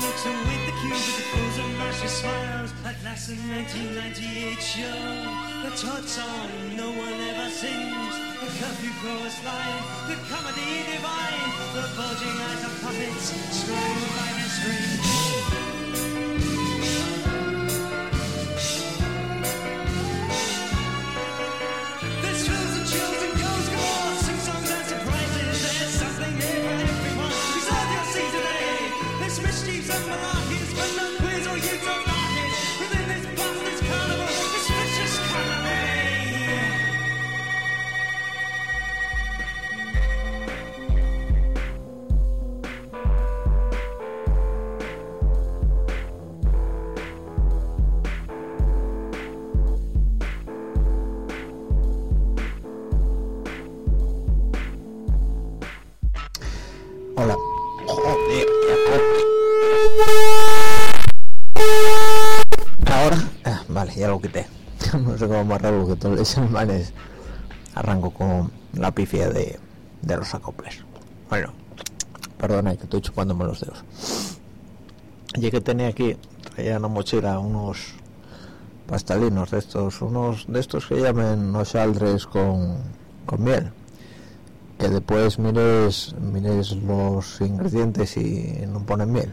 looks with the cube with the frozen mercy smiles. At last, the 1998 show, the Todd song no one ever sings. The curfew chorus line, the comedy divine, the bulging eyes of puppets, strung by the strings. Más raro que todos los semanas arranco con la pifia de, de los acoples. Bueno, perdona que estoy chupándome los dedos. Y que tenía aquí, traía en la mochila unos pastalinos de estos, unos de estos que llaman nochaldres con, con miel que después mires mires los ingredientes y no ponen miel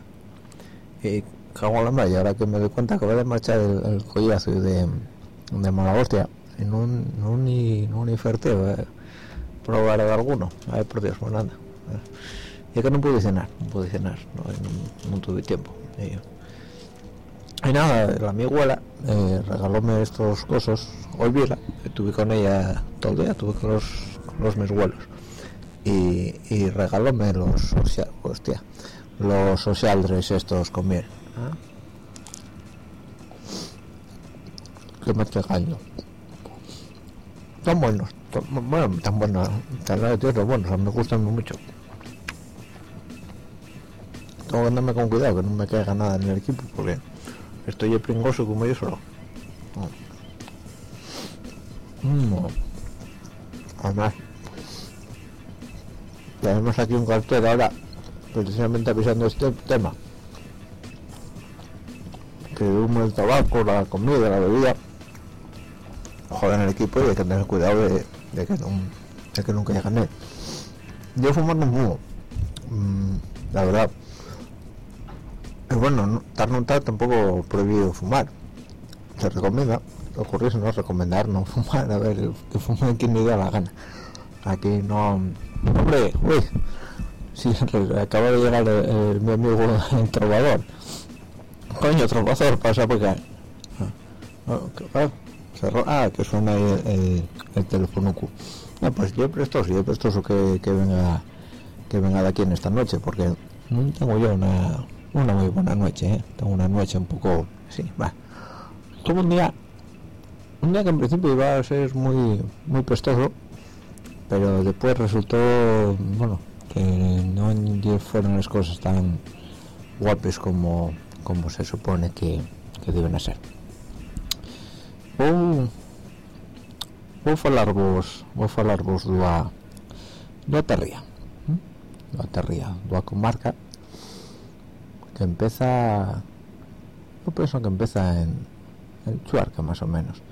y cago en la y ahora que me doy cuenta que voy a marchar el, el collazo de, de mala hostia. Y no, no ni no ni ferteo eh, probar de alguno. Ay por Dios pues nada y es que no pude cenar no pude cenar no, tuve tiempo. Y, nada la mi abuela eh, regalóme estos cosas olvida estuve con ella todo el día estuve con los con los mis abuelos. Y, y regalóme los hostia, los socialdres estos con miel ¿Ah? Que cagando son buenos son- bueno tan buenos tan son buenos a mí me gustan mucho. Tengo que andarme con cuidado que no me caiga nada en el equipo porque estoy pringoso como yo solo. Mm. además tenemos aquí un cartel ahora precisamente avisando este tema. Que humo el tabaco, la comida, la bebida joder en el equipo y hay que tener cuidado de, que, nunca llegan él yo fumar no fumo Mm, la verdad. Y bueno, no, tal no tal tampoco prohibido fumar. Se recomienda ocurrirse no recomendar no fumar a ver que fume quien le da la gana. Aquí no hombre uy sí acaba de llegar el, el- mi amigo el trovador. Coño trovador pasa por acá ah, cerró- ah, que suena el, el, el teléfono no pues yo prestoso yo prestoso que, que venga que venga de aquí en esta noche porque tengo yo una una muy buena noche ¿eh? tengo una noche un poco sí va. Tuve un día un día que en principio iba a ser muy muy prestoso pero después resultó bueno que no fueron las cosas tan guapes como como se supone que, que deben ser vou vou falar vos vou falarvos doa doa Terría. Doa Terría, doa comarca que empeza eu penso que empeza en en Chuarca, máis ou menos.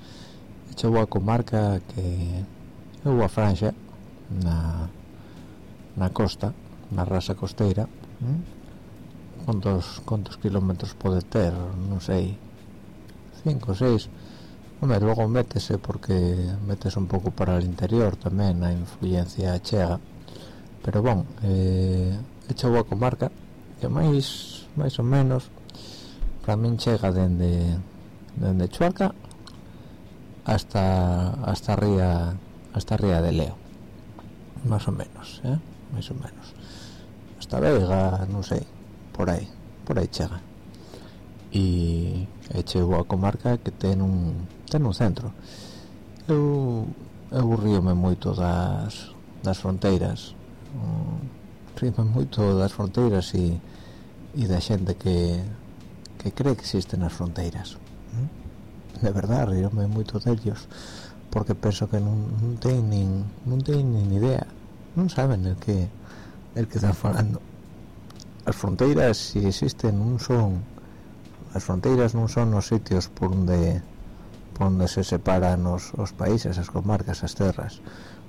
echa boa comarca que é boa franxa na na costa, na rasa costeira. ¿eh? quantos contos kilómetros pode ter, non sei, 5 ou 6 Hombre, logo métese porque métese un pouco para o interior tamén a influencia chega. Pero bon eh, é chegou a comarca que máis máis ou menos para min chega dende dende Chuarca hasta hasta ría hasta ría de Leo. Máis ou menos eh? máis ou menos. Hasta Vega non sei por aí por aí chega. E, e chegou a comarca que ten un está no centro. Eu aburríome moito das, das fronteiras. Ríome moito das fronteiras e, e da xente que que cree que existen as fronteiras. De verdad ríome moito dellos porque penso que non, non ten nin non ten nin idea. Non saben el que el que están falando. As fronteiras se si existen non son as fronteiras non son os sitios por onde por onde se separan os, os países, as comarcas, as terras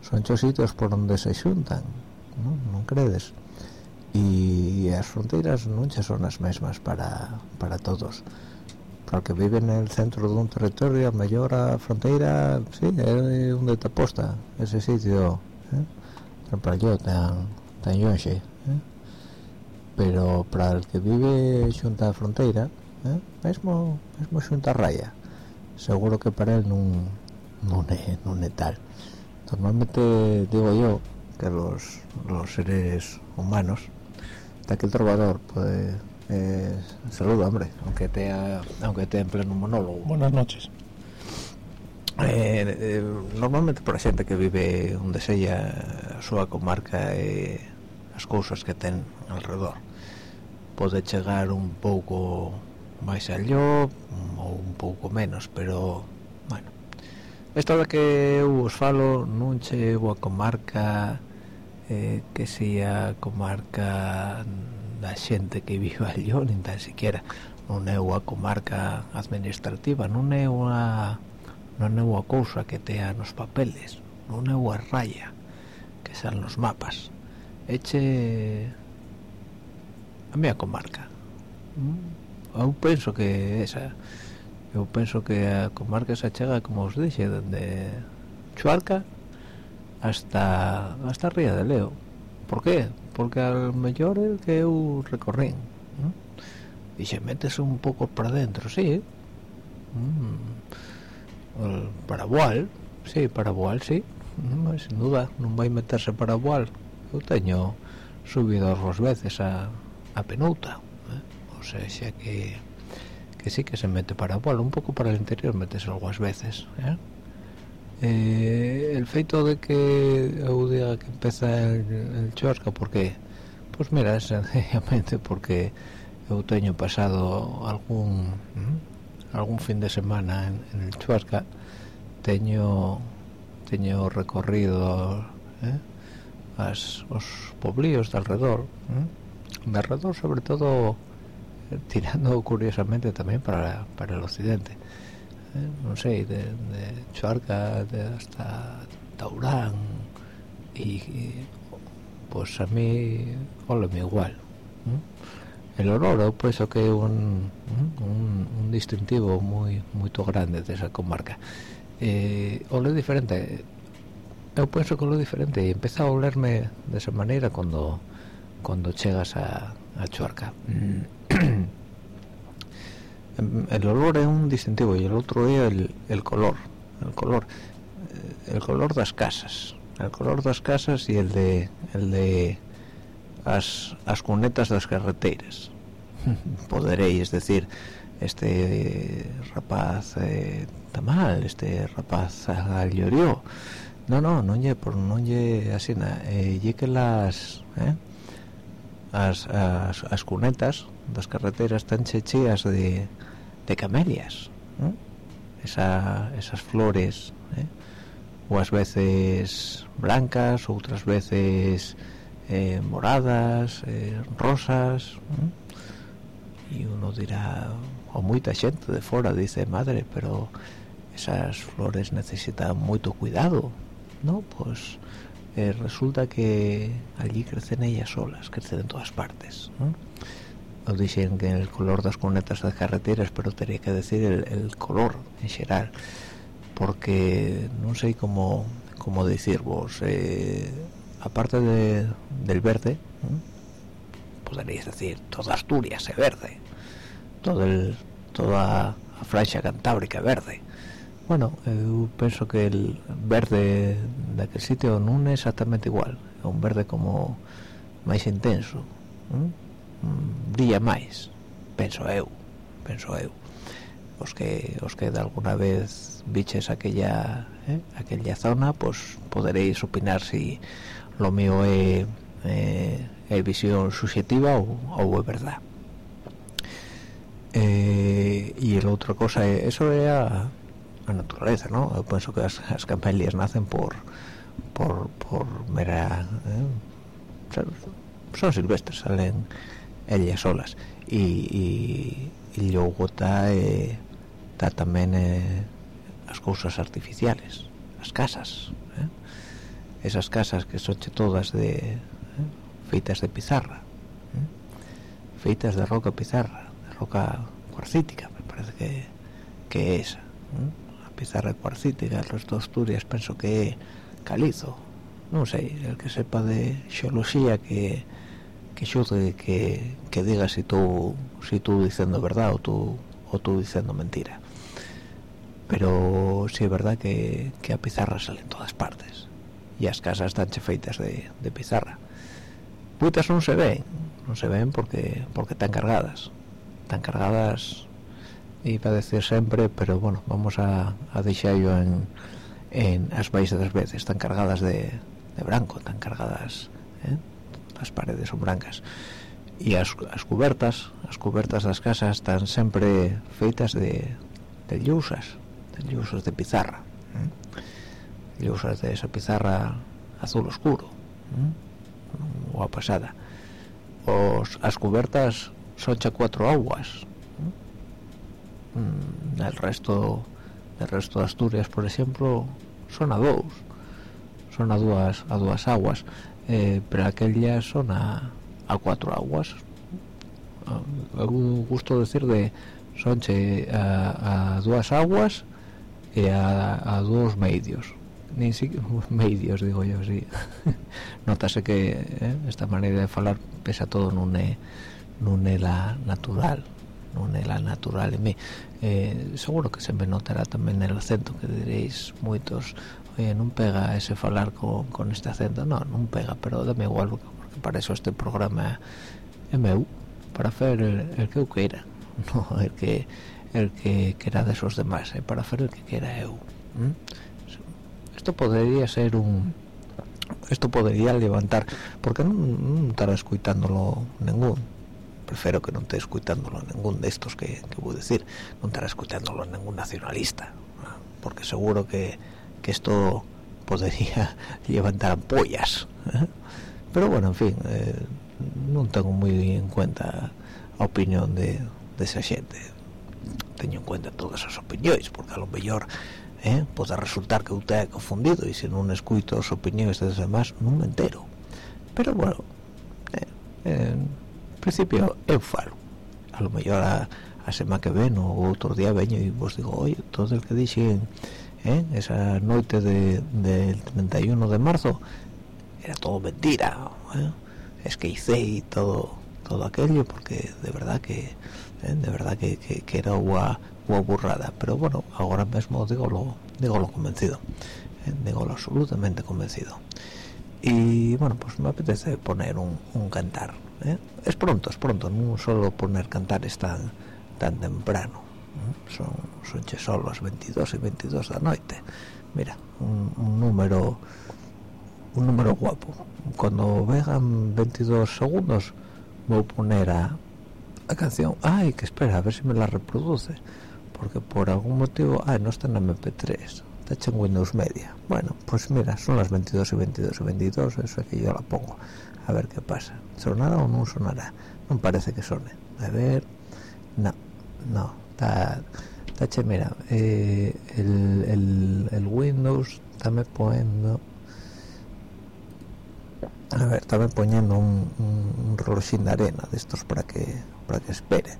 son xos sitios por onde se xuntan non, non credes e as fronteiras non xa son as mesmas para, para todos para que vive el centro dun territorio a mellor a fronteira sí, é un de taposta, ese sitio eh? para yo tan, tan longe eh? pero para el que vive xunta a fronteira eh? mesmo, mesmo xunta a raya seguro que para él non, non, é, non é tal. Normalmente digo yo que los, los seres humanos hasta que el trovador pues eh, saluda hombre aunque te aunque te en pleno monólogo. Buenas noches. Eh, eh, normalmente para xente que vive onde sella a súa comarca eh, e as cousas que ten alrededor. Pode chegar un pouco más allá o un pouco menos, pero bueno. Esta de que eu falo non che boa comarca eh, que sea comarca da xente que vive allí, nin tan siquiera non é unha comarca administrativa, non é unha non é unha cousa que tea nos papeles, non é unha raya que sean nos mapas. Eche a mía comarca. Mm eu penso que esa eu penso que a comarca esa chega como os dixe dende Chuarca hasta hasta Ría de Leo por qué? porque al mellor el que eu recorrín ¿no? y se metes un pouco para dentro sí ¿eh? mm. para Boal sí, para Boal, sí mm, sin duda, non vai meterse para Boal eu teño subido dos veces a, a Penuta o sea, xa que que sí que se mete para bueno, un pouco para o interior metes alguas veces eh? Eh, el feito de que eu diga que empeza el, el chosca porque pois pues mira, sencillamente porque eu teño pasado algún algún fin de semana en, en el Chuasca teño teño recorrido eh, as, os poblíos de alrededor eh, de alrededor sobre todo tirando curiosamente también para, para el occidente. Eh, no sé, de, de Chuarca de hasta Taurán y, y, pues a mí me igual. ¿eh? El olor, por eso que un, un, un, distintivo muy muy grande de esa comarca. Eh, ole diferente. Eu penso que lo diferente e empeza a olerme desa maneira cando cando chegas a a chuarca. Mm. el olor es un distintivo y el otro es el, el color, el color. Eh, el color das casas, el color das casas y el de el de as, as cunetas das carreteiras. Poderéis decir este rapaz eh, está mal, este rapaz llorió No, no, no lle por no lle asina, eh, lle que las, eh, as, as, as cunetas das carreteras están chechías de, de camelias ¿eh? Esa, esas flores ¿eh? o as veces blancas outras veces eh, moradas eh, rosas ¿eh? y uno dirá o moita xente de fora dice madre pero esas flores necesitan moito cuidado no? pois pues, resulta que allí crecen ellas solas crecen en todas partes os dicen que el color das cunetas das carreteras pero tenía que decir el, el color en xeral porque non sei como como decir vos eh, aparte de, del verde ¿eh? poderíais decir toda Asturias é verde todo el, toda a franxa cantábrica verde Bueno, eu penso que el verde daquel sitio non é exactamente igual. É un verde como máis intenso ¿eh? Brilla máis, penso eu Penso eu. Os que, os que de alguna vez biches aquella, eh, aquella zona Pois pues poderéis opinar si lo mío é, é, é visión subjetiva ou, ou é verdad eh, E outra cosa, eso é a a naturaleza ¿no? eu penso que as, as campelias nacen por por, por mera eh, son silvestres salen ellas solas e, e, y luego está eh, está tamén eh, as cousas artificiales as casas eh? esas casas que sonche todas de eh, feitas de pizarra eh? feitas de roca pizarra de roca cuarcítica me parece que, que é esa eh? pizarra cuarcítica, los dos Asturias, penso que calizo. Non sei, el que sepa de geología que que xude que, que diga si tú si tú diciendo verdad ou tú o tú diciendo mentira. Pero sí, é verdad que, que a pizarra salen todas partes e as casas están feitas de, de pizarra. Puitas non se ven, non se ven porque porque están cargadas. Están cargadas iba a decir sempre pero bueno, vamos a, a deixallo en, en as baixas das veces tan cargadas de, de branco tan cargadas eh? as paredes son blancas. e as, as cubertas as cubertas das casas están sempre feitas de, de llusas de llusas de pizarra eh? llusas de esa pizarra azul oscuro eh? ou a pasada Os, as cubertas son xa cuatro augas mm, el resto el resto de Asturias por exemplo son a dos son a dúas a dos aguas. Eh, pero aquellas son a, a cuatro aguas. Ah, algún gusto decir de sonche a, a dúas aguas e a, a dos medios. Ni si medios digo yo si. Sí. notase que eh, esta maneira de falar pesa todo non é non é la natural non é la natural en mí eh, seguro que se me notará tamén el acento que diréis moitos Oye, non pega ese falar con, con este acento non, non pega, pero dame igual porque para eso este programa é meu para fer el, el que eu queira no, el que el que queira de esos demás eh, para fer el que queira eu ¿Mm? esto podría ser un esto podría levantar porque non, non estará escuitándolo ningún prefiero que no esté escuchándolo ningún de estos que, que voy a decir no estará escuchándolo ningún nacionalista porque seguro que, que esto podría levantar ampollas ¿eh? pero bueno en fin eh, tengo muy en cuenta la opinión de, de esa gente. Teño en cuenta todas as opinións porque a lo mellor eh, resultar que usted é confundido e se non escuito as opinións dos demás non me entero. Pero bueno eh, en principio eu a lo mellor a, a semana que ven ou outro día veño e vos digo oi, todo el que dixen eh, esa de, del 31 de marzo era todo mentira eh? es que hice todo todo aquello porque de verdad que ¿eh? de verdad que, que, era una, burrada pero bueno ahora mismo digo lo digo lo convencido ¿eh? digo lo absolutamente convencido y bueno pues me apetece poner un cantar ¿eh? es pronto es pronto no solo poner cantar tan tan temprano son son solo las 22 y 22 de la noche mira un, un número un número guapo. Cuando vengan 22 segundos voy a poner a la canción. Ay que espera a ver si me la reproduce porque por algún motivo ay no está en mp3 está hecho en windows media. Bueno pues mira son las 22 y 22 y 22 eso es que yo la pongo. A ver qué pasa. Sonará o no sonará no parece que suene. A ver no no está está mira eh, el, el, el windows está me poniendo a ver, estaba poniendo un, un, un de arena de estos para que para que espere.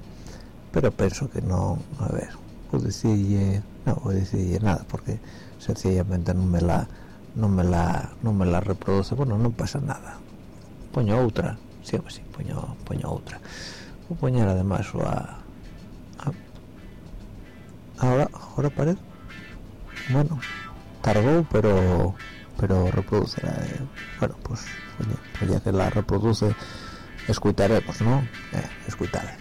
Pero pienso que no a ver puedo decirle no voy a decirle nada porque sencillamente no me la no me la no me la reproduce. Bueno no pasa nada. Poño otra sí, sí poño, poño otra. Voy a poner además a, ahora ahora parece bueno tardó pero pero reproducirá eh. bueno pues oye, ya que la reproduce escucharemos no eh,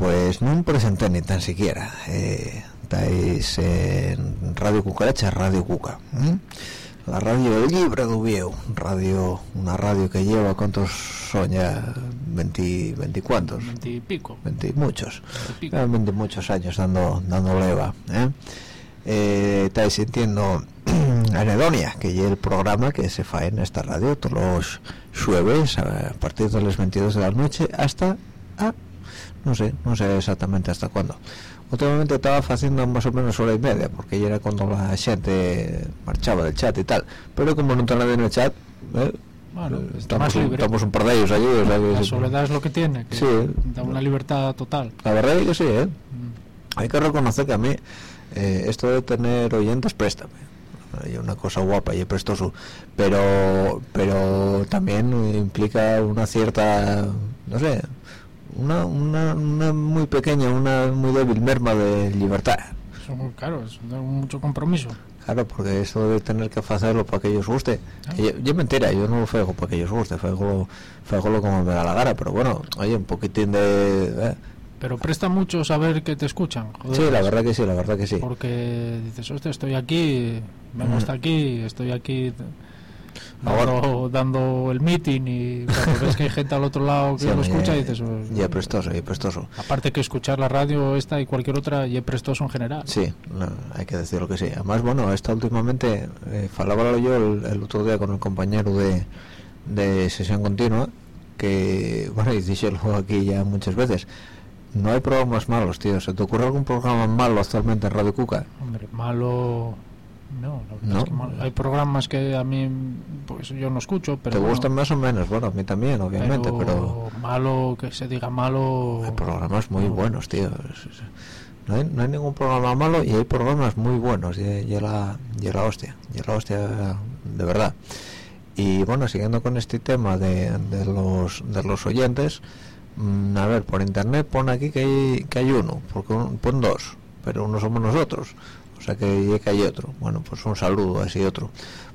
pues no me presenté ni tan siquiera. Eh, estáis en Radio Cucaracha, Radio Cuca. ¿m? La radio libre de Ubieu, radio, una radio que lleva, ¿cuántos son ya? 20, 20 cuántos? Veinti y pico. 20 muchos. pico. Muchos años dando, dando leva. ¿eh? eh, estáis sintiendo Anedonia, que es el programa que se fa en esta radio todos los jueves a partir de las 22 de la noche hasta no sé, no sé exactamente hasta cuándo. Últimamente estaba haciendo más o menos hora y media, porque ya era cuando la gente marchaba del chat y tal. Pero como no está nadie en el chat, ¿eh? Bueno, Eh, estamos, un, estamos un par de ellos allí. o sea La sí. soledad es lo que tiene, que Sí. da una libertad total. La verdad es que sí, ¿eh? Mm. hay que reconocer que a mí eh, esto de tener oyentes préstame hay una cosa guapa y es prestoso pero pero también implica una cierta no sé una, una, una muy pequeña una muy débil merma de libertad Eso, claro, es mucho compromiso. claro porque eso de tener que hacerlo para que ellos guste Ah. yo, yo mentira yo no lo fego para que ellos guste fego fego como me da la gana pero bueno oye un poquitín de eh. Pero presta mucho saber que te escuchan. joder. sí la verdad que sí la verdad que sí Porque dices, hostia, estoy aquí, vengo Mm. hasta aquí, estoy aquí Ahora- dando, dando el meeting y cuando ves que hay gente al otro lado que Sí, lo escucha, ya- dices, "Oh, ya prestoso ya prestoso aparte que escuchar la radio esta y cualquier otra, y es prestoso en general. Sí, no, hay que decirlo que sí. Además, bueno, esta últimamente, eh, falaba yo el, el otro día con el compañero de, de sesión continua, que, bueno, y díselo aquí ya muchas veces, no hay programas malos, tío. ¿Se te ocurre algún programa malo actualmente en Radio Cuca? Hombre, malo... No, la verdad No. es que. Hay programas que a mí, pues yo no escucho, pero... ¿Te bueno, gustan más o menos? Bueno, a mí también, obviamente, pero, malo, que se diga malo... hay programas muy no. buenos, tío. No hay, no hay ningún programa malo y hay programas muy buenos y, y la, y la hostia, y la hostia de verdad. Y bueno, siguiendo con este tema de, de los de los oyentes, mm, a ver, por internet pone aquí que hay, que hay uno, porque un- pon dos, pero uno somos nosotros, que, hay otro. Bueno, pues un saludo así otro.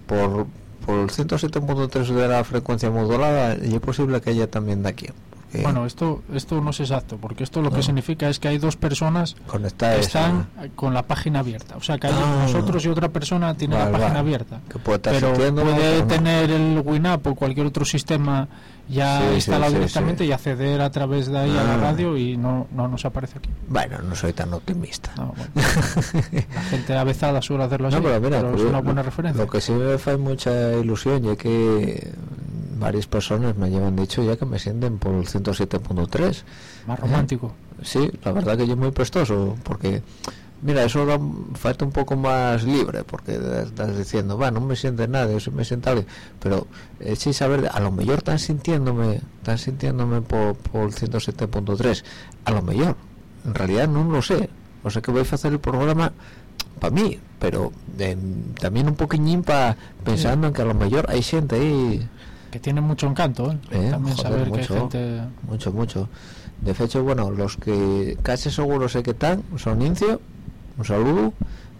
Por, por el 107.3 de la frecuencia modulada, y es posible que haya también de aquí. porque Bueno, esto esto no es exacto, porque esto lo No. que significa es que hay dos personas conectar que están con la página abierta. O sea, que hay Ah. nosotros y otra persona tiene Vale, la página vale. abierta. que puede estar Pero puede tener el WinUp o cualquier otro sistema ya Sí, instalado sí, directamente sí. y acceder a través de ahí a la Ah. radio y no, no nos aparece aquí. Bueno, no soy tan optimista. No, bueno. la gente avezada suele hacerlo así, No, pero mira, es curioso, una buena referencia. Lo que sí me hace mucha ilusión, ya que varias personas me llevan dicho ya que me sienten por el 107.3. Más romántico. Sí, la verdad que yo muy prestoso, porque, mira, eso da falta un poco más libre, porque estás diciendo, va, no me siente nadie, yo me siento alguien, pero eh, sí saber, a lo mejor están sintiéndome, están sintiéndome por, por el 107.3, a lo mejor, en realidad no lo sé, o sea que voy a hacer el programa para mí, pero eh, también un poquillín pa, pensando en que a lo mejor hay gente ahí Que tiene mucho encanto, ¿eh? Eh, También joder, saber que mucho. hay gente... mucho mucho de hecho bueno los que casi seguro sé que están son Incio un saludo.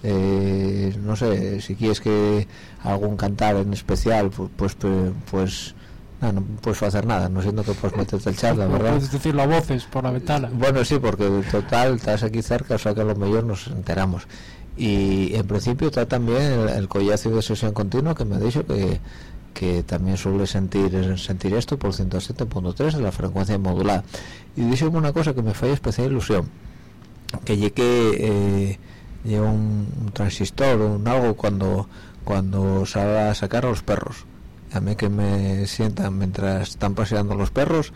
Eh, no sé si quieres que algún cantar en especial pu- pues pues, pues no, no puedes hacer nada no siento que puedes meterte el chat la No verdad. puedes decirlo a voces por la ventana. bueno sí porque en total estás aquí cerca o sea que a lo mejor nos enteramos. Y en principio está también el, el collazo de sesión continua que me ha dicho que que también suele sentir sentir esto por 107.3 de la frecuencia modulada y dice una cosa que me falla especial ilusión que llegue eh, lleva un, un transistor o un algo cuando cuando salga a sacar a los perros a mí que me sientan mientras están paseando los perros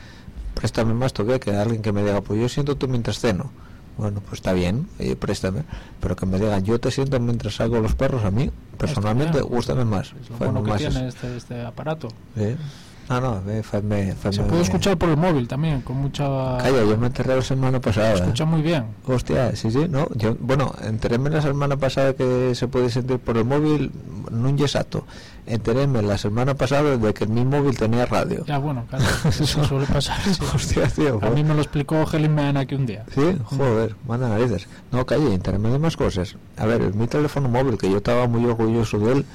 préstame más toque que alguien que me diga pues yo siento tú mientras ceno bueno pues está bien oye, préstame pero que me digan yo te siento mientras salgo los perros a mí personalmente bien. gústame más Es lo Faime bueno que más tiene este, este aparato. Ah no ve, faime- Se faime- puede escuchar por el móvil también, con mucha... calla yo me enterré la semana pasada escucha muy bien. Hostia, sí, sí, no, yo, bueno, enteréme la semana pasada que se puede sentir por el móvil, no un exacto, enteréme la semana pasada de que mi móvil tenía radio. Ya, bueno, claro, eso suele pasar. sí. Hostia, tío, A mí me lo explicó Heliman aquí un día. sí, joder, manda narices. No, calle, enteréme de más cosas. A ver, mi teléfono móvil, que yo estaba muy orgulloso de él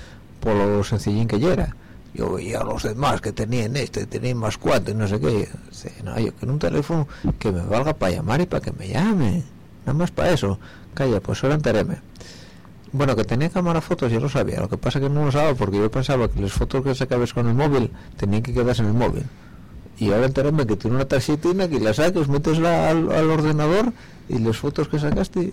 por lo sencillín que ya era. Yo veía a los demás que tenían este, tenían más cuatro y no sé qué. Sí, no, yo quiero un teléfono que me valga para llamar y para que me llame. Nada más para eso. Calla, pues ahora enteréme. Bueno, que tenía cámara fotos, yo lo sabía. Lo que pasa que no lo sabía porque yo pensaba que las fotos que sacabas con el móvil tenían que quedarse en el móvil. Y ahora enteréme que tiene una tarjetina que la sacas, metes al, al ordenador y las fotos que sacaste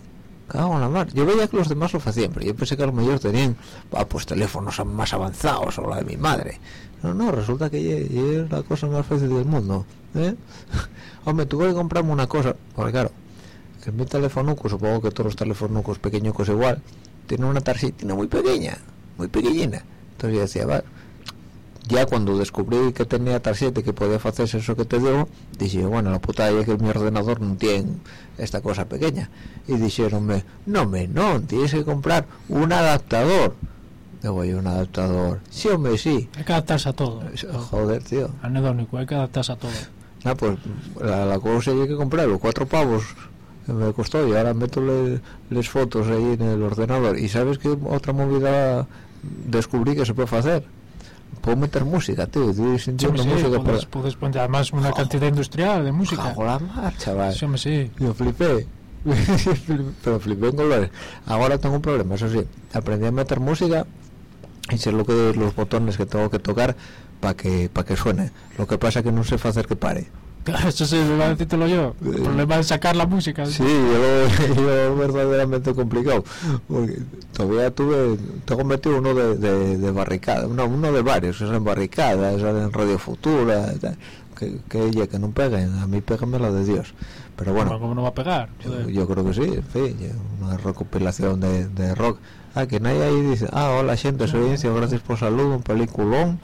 cago en la mar. Yo veía que los demás lo hacían pero yo pensé que a lo mejor tenían ah, pues teléfonos más avanzados o la de mi madre no no resulta que es la cosa más fácil del mundo ¿eh? hombre tuve que comprarme una cosa porque claro que mi teléfono supongo que todos los teléfonos pequeños igual tiene una tarjetina muy pequeña muy pequeñina. Entonces yo decía va ya cuando descubrí que tenía tarjeta que podía hacer eso que te digo dije bueno la puta es que mi ordenador no tiene esta cosa pequeña y dijeronme no me no tienes que comprar un adaptador digo yo un adaptador sí hombre sí Hay que adaptarse a todo. joder tío Anedónico, hay que adaptarse a todo. Ah, pues la, la cosa hay que comprarlo, cuatro pavos que me costó y ahora meto las fotos ahí en el ordenador. ¿Y sabes qué otra movida descubrí que se puede hacer? Puedo meter música, tío, estoy Sí, sintiendo sí, música puedes, por puedes poner además una cantidad industrial de música. Cago la mar, chaval. Sí, sí. Yo flipé. Pero flipé en colores. Ahora tengo un problema, eso sí. Aprendí a meter música y sé lo que los botones que tengo que tocar para que para que suene. Lo que pasa que no sé hacer que pare. Claro, eso va a decírtelo yo. El problema es sacar la música. Sí, yo, yo verdaderamente complicado. Porque todavía tuve, tengo metido uno de, de, de barricada, no, uno de varios, es en barricada, es en Radio Futura, que, que, que no peguen, a mí péganme la de Dios. Pero bueno, ¿Cómo no va a pegar? yo creo que sí, en fin, una recopilación de, de rock. Ah, que nadie ahí dice, ah, hola gente, soy Incio, gracias por salud, un peliculón.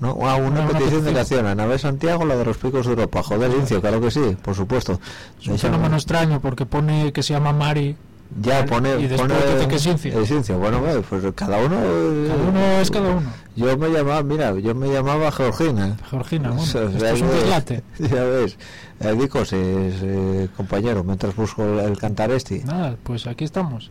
No, ah, una, petición de petición. canción, a Nave Santiago, la de los picos de Europa. Joder, Incio, claro que sí, por supuesto. Es un fenómeno extraño porque pone que se llama Mari. ya pone, Y después pone dice que es Incio. es Incio. bueno pues cada uno Cada uno es cada uno. yo me llamaba mira yo me llamaba Georgina Georgina, bueno, O sea, esto es un dislate. ya ves eh, Dicos eh, compañero mientras busco el, el cantar este Nada, pues aquí estamos.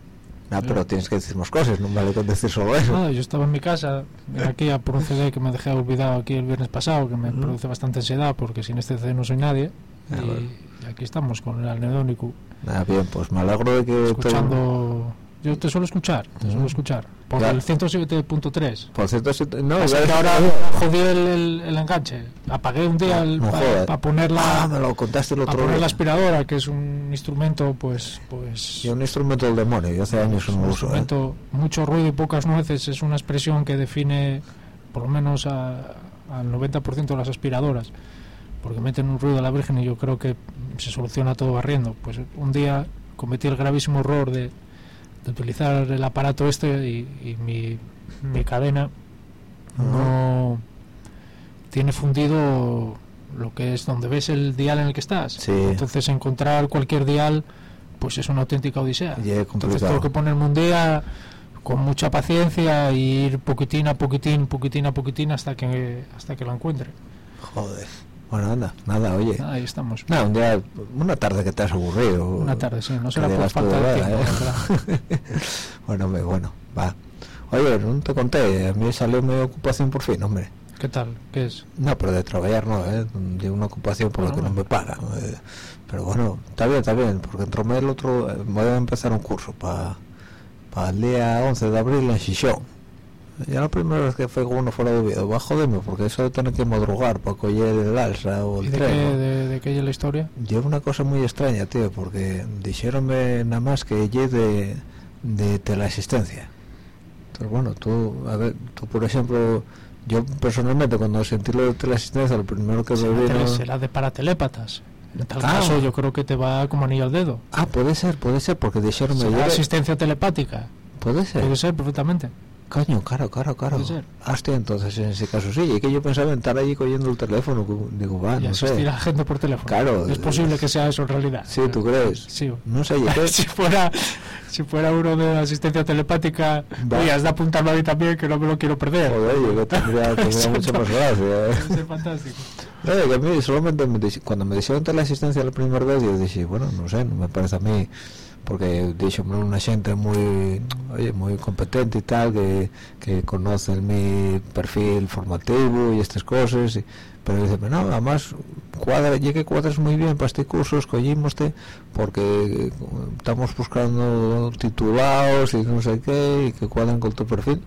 Ah, pero tienes que decir más cosas no vale con decir solo eso Nada, yo estaba en mi casa, aquí a por un CD que me dejé olvidado aquí el viernes pasado, que me produce bastante ansiedad porque sin este CD no soy nadie. Ah, y, bueno. y aquí estamos con el anedónico, Ah, bien pues me alegro de que escuchando. Yo te suelo escuchar, te suelo escuchar. Por el 107.3. por si te- no Pasa ya- que ahora jodí el, el- el enganche. Apagué un día No para jodas. poner ah la, me lo contaste el otro poner la aspiradora, que es un instrumento, pues, pues y un instrumento del demonio yo hace años que no lo uso ¿eh? mucho ruido y pocas nueces es una expresión que define por lo menos a- al 90% de las aspiradoras porque meten un ruido a la virgen y yo creo que se soluciona todo barriendo pues un día cometí el gravísimo error de, de utilizar el aparato este y, y mi, mi cadena no tiene fundido lo que es donde ves el dial en el que estás. Sí. entonces encontrar cualquier dial pues es una auténtica odisea. Entonces tengo que ponerme un día con mucha paciencia y ir poquitín a poquitín, poquitín a poquitín hasta que hasta que lo encuentre. joder bueno anda nada oye Ahí estamos. No, un día, una tarde que te has aburrido. Una tarde, sí, no será por falta de tiempo. ¿verdad? bueno, hombre, bueno, va. Oye, no te conté, a mí salió mi ocupación por fin, hombre. ¿Qué tal? ¿Qué es? No, pero de trabajar no, ¿eh? De una ocupación por la que Bueno. no me pagan. eh. Pero bueno, está bien, está bien, porque entró el otro, eh, voy a empezar un curso para el día 11 de abril en Xixón. Ya la primera vez que fue con uno fuera de vida, va joderme, porque eso de tener que madrugar para coger el alza o ¿Y el de qué, tren. ¿no? de, de qué es la historia? Lleva una cosa muy extraña, tío, porque dijeronme nada más que lle de, de teleasistencia. Entonces, bueno, tú, a ver, tú por ejemplo, yo personalmente cuando sentí lo de teleasistencia, lo primero que me vino... será de paratelépatas. En tal Ah. caso, yo creo que te va como anillo al dedo. Ah, puede ser, puede ser, porque dijeronme... Será lleve- asistencia telepática. Puede ser. Puede ser perfectamente. Coño, claro, claro, claro. Hostia, entonces en ese caso sí, y que yo pensaba en estar allí cogiendo el teléfono, digo, va, no sé. asistir a gente por teléfono. Claro. Es posible que sea eso en realidad. Sí, ¿tú crees? Sí. No sé, si fuera si fuera uno de asistencia telepática, oye, has de apuntarlo ahí también, que no me lo quiero perder. Joder, yo que tendría, tendría mucho más gracia. ¿eh? Debe ser fantástico. Eh, que a mí solamente me cuando me dijeron teleasistencia la primera vez yo dije bueno no sé no me parece a mí porque dije hombre, una gente muy oye muy competente y tal que, que conoce mi perfil formativo y estas cosas y- pero dice no además cuadra llegue cuadras muy bien para este curso escogimos-te porque eh, estamos buscando titulados y no sé qué y que cuadran con tu perfil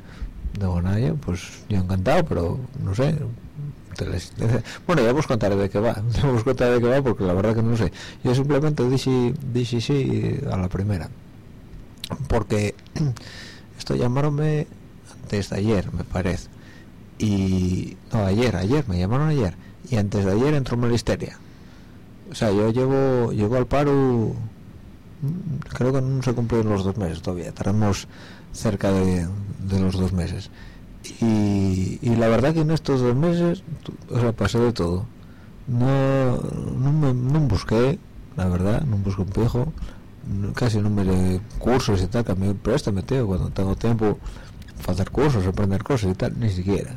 digo yo, pues yo encantado pero no sé. Bueno, ya os contaré de qué va. Ya os contaré de qué va porque la verdad que no sé. Yo simplemente dije, dije sí a la primera. porque esto llamaronme antes de ayer me parece y no ayer ayer me llamaron ayer y antes de ayer entró la histeria o sea yo llevo llego al paro mm, creo que no se cumplen los dos meses todavía estaremos cerca de, de los dos meses y, y la verdad que en estos dos meses o sea pasé de todo. No no me no busqué la verdad no busqué un pijo casi no me de cursos y tal que a mí préstame cuando tengo tiempo hacer cursos aprender cosas y tal ni siquiera.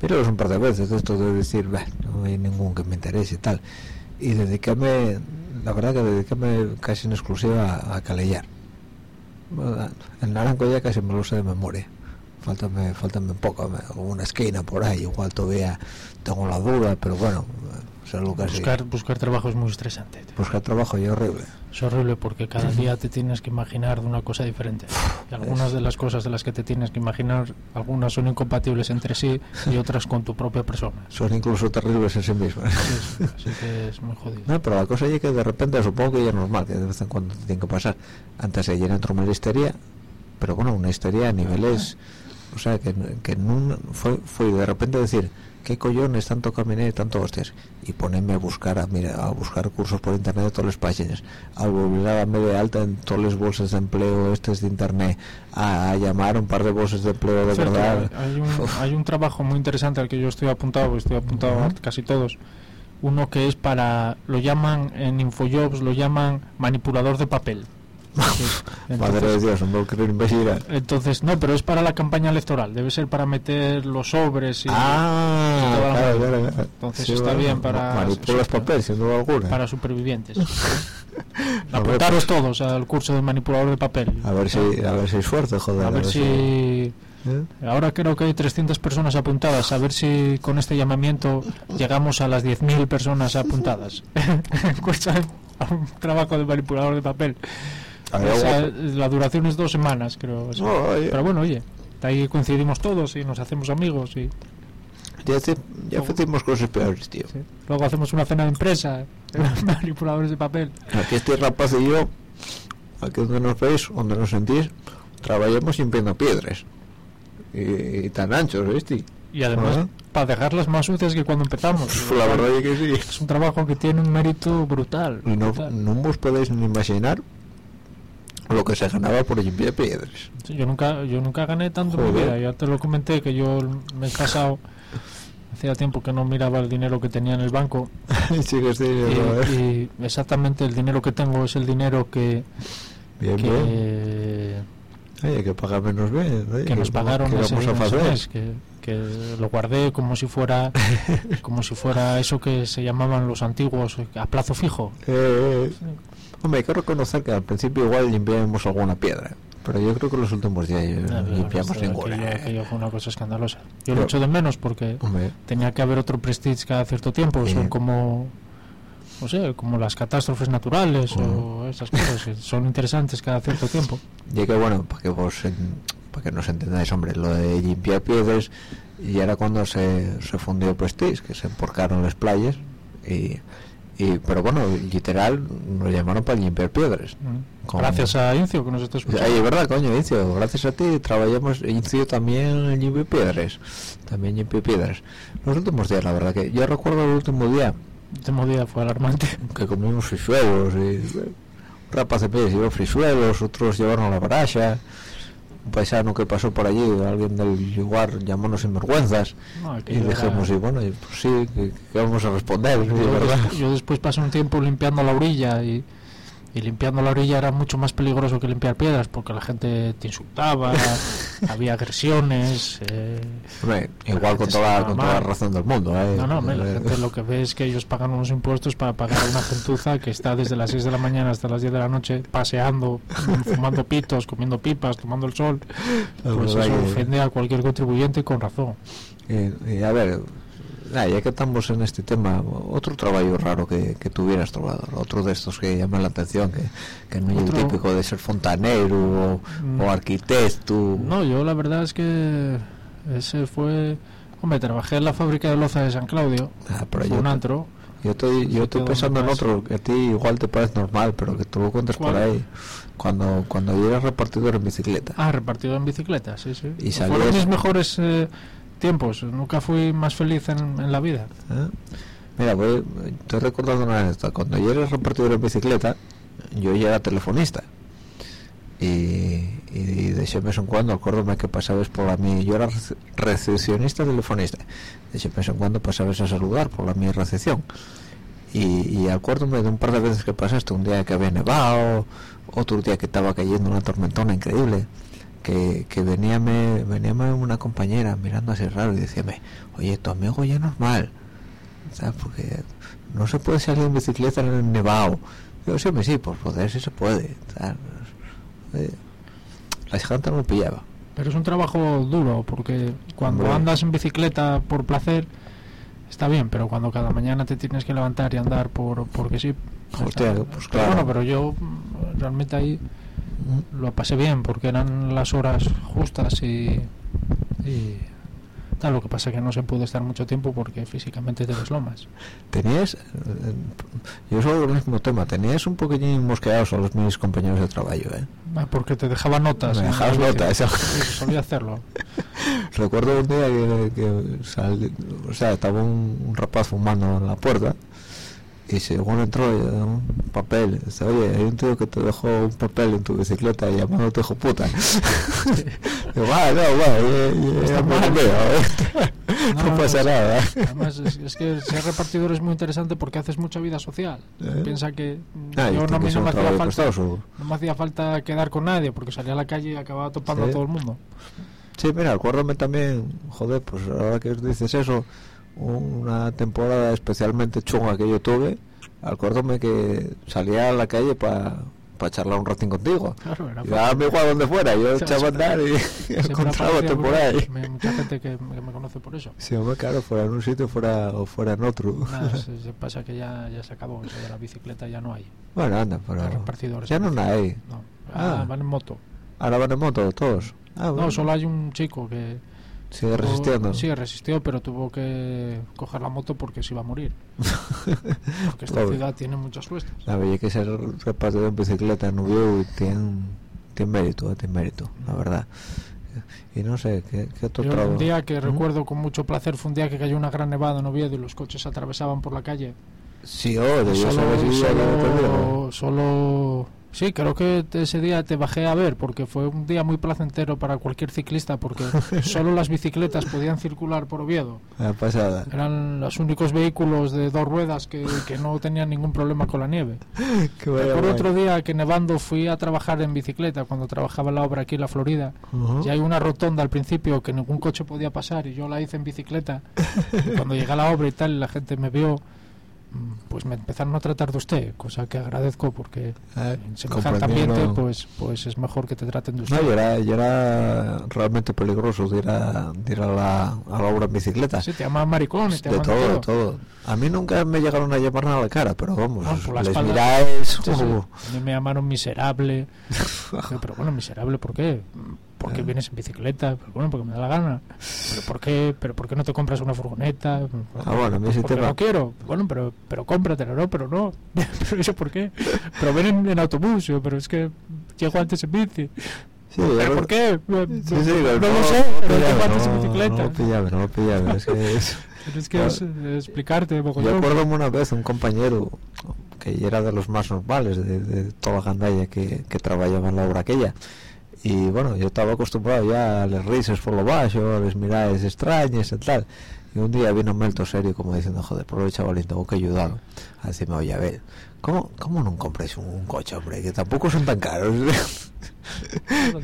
Pero es un par de veces esto de decir "Bah, no hay ningún que me interese y tal y dedicarme la verdad que dedicarme casi en exclusiva a, a calellar. Bueno, el naranjo ya casi me lo sé de memoria faltame faltame poco me- una esquina por ahí igual todavía tengo la duda pero bueno que así. Buscar, buscar trabajo es muy estresante. tío. buscar trabajo y horrible Es horrible porque cada día te tienes que imaginar de una cosa diferente. Y algunas de las cosas de las que te tienes que imaginar, algunas son incompatibles entre sí y otras con tu propia persona. son incluso terribles en sí mismas Es- así que es muy jodido. No, pero la cosa es que de repente supongo que ya es normal, que de vez en cuando te tiene que pasar. Antes de ayer entró una histeria, pero bueno, una histeria a niveles, o sea, que, que fue, fue de repente decir, ¿qué cojones tanto caminé, tanto hostias? Y ponerme a buscar, a, mira, a buscar cursos por internet de todas las páginas, a obligarme de alta en todas las bolsas de empleo estos de internet, a, a llamar a un par de bolsas de empleo de Cierto, verdad. hay, un, hay un trabajo muy interesante al que yo estoy apuntado, estoy apuntado a casi todos. Uno que es para, lo llaman en Infojobs, lo llaman manipulador de papel. Sí, Madre de entonces- Dios, no imbécil. Entonces, no, pero es para la campaña electoral, debe ser para meter los sobres y Ah, la claro, movida. claro, claro. Entonces está bien para- Manipulas papel, sin duda alguna. para supervivientes. Apuntaros todos al curso de manipulador de papel. A ver si, a ver si es fuerte, joder. A ver si... ¿Eh? Ahora creo que hay 300 personas apuntadas. A ver si con este llamamiento llegamos a las 10.000 personas apuntadas. A un trabajo de manipulador de papel. A ver, Esa- guapo. la duración es dos semanas, creo. Oh, oye. Pero bueno, oye, ahí coincidimos todos y nos hacemos amigos y Ya, hace- ya hacemos cosas peores, tío. sí. luego hacemos una cena de empresa manipuladores de papel. Aquí este rapaz y yo, aquí donde nos veis, donde nos sentís, trabajamos limpiando piedras. Y, y tan anchos, ¿viste? Y además, para dejarlas más sucias que cuando empezamos. Pues la verdad es que sí. Es un trabajo que tiene un mérito brutal. Y no, brutal. no os podéis ni imaginar lo que se ganaba por limpiar piedras. Sí, Yo nunca, yo nunca gané tanto en mi vida. Ya te lo comenté que yo el mes pasado hacía tiempo que no miraba el dinero que tenía en el banco sí que estoy y, y exactamente el dinero que tengo es el dinero que, bien, bien. que, Oye, que paga menos bien. oye, que nos pagaron ¿qué ese, vamos a ese hacer? mes, que, que lo guardé como si fuera como si fuera eso que se llamaban los antiguos a plazo fijo. Eh, hombre, hay que reconocer que al principio igual limpiábamos alguna piedra, pero yo creo que los últimos días Ah, limpiamos aquello- ninguna. eh. aquello fue una cosa escandalosa. Yo Pero- lo echo de menos porque Hombre, tenía que haber otro prestige cada cierto tiempo. Son como, no sé, como las catástrofes naturales Ujú. o esas cosas. que son interesantes cada cierto tiempo. y que bueno, para que vos en- para que nos entendáis, hombre, lo de limpiar piedras y era cuando se, se fundió Prestige, que se emporcaron las playas y, y pero bueno, literal nos llamaron para limpiar piedras. Con- Gracias a Incio que nos está escuchando. Es verdad, coño, Incio, gracias a ti trabajamos, Incio también en Limpio Piedras, también Limpio Piedras. Los últimos días, la verdad que yo recuerdo el último día El último día fue alarmante. que comimos frisuelos y rapaz de pies llevó frisuelos, otros llevaron la baraja, un paisano que pasó por allí, alguien del lugar llamónos sinvergüenzas No, y era- dijimos, y bueno, y pues sí, que, que vamos a responder, yo, yo después pasé un tiempo limpiando la orilla y, y limpiando la orilla era mucho más peligroso que limpiar piedras porque la gente te insultaba, había agresiones. eh, Hombre, igual con toda, con toda la razón del mundo, ¿eh? No, no, la gente lo que ve es que ellos pagan unos impuestos para pagar a una gentuza que está desde las 6 de la mañana hasta las 10 de la noche paseando, fumando pitos, comiendo pipas, tomando el sol. La Pues eso que- ofende a cualquier contribuyente con razón. Y, y a ver, ya que estamos en este tema, otro trabajo raro que, que tuvieras trovado, otro de estos que llaman la atención, que, que no es típico de ser fontanero o, Mm. o arquitecto. No, yo la verdad es que ese fue... Hombre, trabajé en la fábrica de loza de San Claudio, Ah, pero un antro, Yo estoy, yo estoy pensando en otro que a ti igual te parece normal, pero que tú lo cuentes por ahí. Cuando cuando yo era repartidor en bicicleta. Ah, repartido en bicicleta, sí, sí. Y Fueron salías- mis mejores eh, tiempos. Nunca fui más feliz en, en la vida. ¿eh? Mira, voy, estoy recordando una anécdota. Cuando yo era repartidor en bicicleta, yo ya era telefonista. Y, de ese mes en cuando, acuérdame que pasabas por la mi... Yo era rece- recepcionista telefonista. De ese mes en cuando pasabas a saludar por la mi recepción. Y, y acuérdame de un par de veces que pasaste, un día que había nevado, otro día que estaba cayendo una tormentona increíble, que, que veníame, veníame una compañera mirando así raro y decíame, oye, tu amigo ya no es mal, ¿sabes? Porque no se puede salir en bicicleta en el nevado. Yo sí, sí, pues poder sí se puede, ¿sabes? Eh, La gente no lo pillaba. Pero es un trabajo duro porque cuando Hombre. andas en bicicleta por placer está bien, pero cuando cada mañana te tienes que levantar y andar por porque sí. Hostia, está- pues claro. Bueno, pero yo mm, realmente ahí lo pasé bien porque eran las horas justas y, y tal. Lo que pasa que no se puede estar mucho tiempo porque físicamente te deslomas. Tenías, eh, yo sobre el mismo tema, tenías un poquillín mosqueados a los mis compañeros de trabajo, ¿eh? Ah, Porque te dejaba notas. Me dejabas notas, eso. Sí, solía hacerlo. Recuerdo un día que, que sal- o sea, estaba un, un rapaz fumando en la puerta y según entró y dio un papel, dice, oye, hay un tío que te dejó un papel en tu bicicleta llamándote hijo puta. Digo, no, va, ya- ya- Está mal. ¿eh? No, no pasa no, nada. Además, es, es que ser repartidor es muy interesante porque haces mucha vida social. ¿Eh? Piensa que Ah, y yo no, que me- me hacía falta, costoso. no me hacía falta quedar con nadie porque salía a la calle y acababa topando Sí. a todo el mundo. Sí, mira, acuérdame también, joder, pues ahora que dices eso, una temporada especialmente chunga que yo tuve, acuérdame que salía a la calle para charlar un ratín contigo. Claro, era Y dame igual donde fuera, yo Sí, echaba a andar y aparecía por ahí. mucha- me- mucha gente que me, que me conoce por eso. Si hombre, claro, fuera en un sitio fuera o fuera en otro. Nada, se, se pasa que ya, ya se acabó eso de la bicicleta, ya no hay. Bueno, anda, pero repartidores ya no hay. No, ah, Ah. van en moto. Ahora van en moto todos. Ah, bueno, No, solo hay un chico que sigue tuvo- resistiendo. Sí, resistió, pero tuvo que coger la moto porque se iba a morir. Porque esta Pobre. ciudad tiene muchas cuestas. La verdad que ser repartidor en bicicleta en Ubiu tiene, tiene mérito, eh, tiene mérito, la verdad. Y no sé, ¿qué, qué otro Yo trabajo? un día que ¿Mm? recuerdo con mucho placer fue un día que cayó una gran nevada en Oviedo y los coches atravesaban por la calle. Sí, oh, solo, ser así, ya lo he perdido. solo, solo- sí, creo que ese día te bajé a ver porque fue un día muy placentero para cualquier ciclista porque solo las bicicletas podían circular por Oviedo. La pasada. Eran los únicos vehículos de dos ruedas que, que no tenían ningún problema con la nieve. Por otro día que nevando fui a trabajar en bicicleta cuando trabajaba la obra aquí en la Florida. Ujú. Y hay una rotonda al principio que ningún coche podía pasar y yo la hice en bicicleta. Cuando llegué a la obra y tal, la gente me vio, pues me empezaron a tratar de usted, cosa que agradezco porque Ah, en semejante ambiente pues, pues es mejor que te traten de usted. No, yo era, yo era realmente peligroso de ir a, de ir a, la, a la obra en bicicleta. Sí, te llaman maricón y te de todo, de todo. A mí nunca me llegaron a llamar nada a la cara, pero vamos, Ah, les espalda. miráis. Sí, sí. A mí me llamaron miserable. Pero bueno, miserable, ¿por qué? Porque Ah. vienes en bicicleta, pero bueno, porque me da la gana. ¿Pero por qué? ¿Pero por qué no te compras una furgoneta? Ah, bueno, a mí Pues porque tema- no quiero. Bueno, pero, pero cómpratela, ¿no? Pero no. ¿Pero eso por qué? Pero ven en, en autobús, yo, pero es que llego antes en bici. Sí, ¿Pero yo- por qué? No, Sí, sí, no no, lo sé, pero llego antes en bicicleta. No lo pillaba, no lo pillaba. Es que es- Tienes que explicarte, Yo mogollón. acuerdo una vez un compañero que era de los más normales de, de toda la gandalla que, que trabajaba en la obra aquella y bueno, yo estaba acostumbrado ya a las risas por lo bajo, a las miradas extrañas y tal y un día vino Melto serio como diciendo joder, por el chavalín tengo que ayudarlo a decirme, oye, a ver ¿cómo, cómo no compréis un, un coche, hombre? que tampoco son tan caros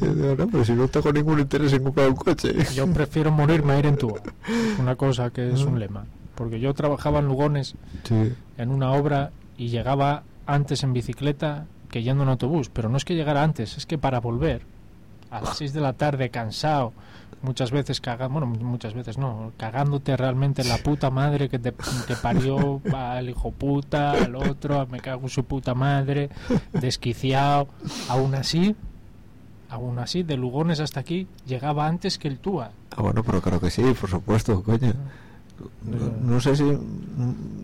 no, pero si no tengo ningún interés en comprar un coche Yo prefiero morirme a ir en tuba. Una cosa que es un Ah. lema. Porque yo trabajaba en Lugones sí. en una obra y llegaba antes en bicicleta que yendo en autobús. Pero no es que llegara antes, es que para volver a las 6 de la tarde cansado, muchas veces cagando, bueno, muchas veces no, cagándote realmente en la puta madre que te parió al hijo puta, al otro, me cago en su puta madre, desquiciado. Aún así, aún así, de Lugones hasta aquí, llegaba antes que el Túa. Ah, bueno, pero creo que sí, por supuesto, coño. No, sé si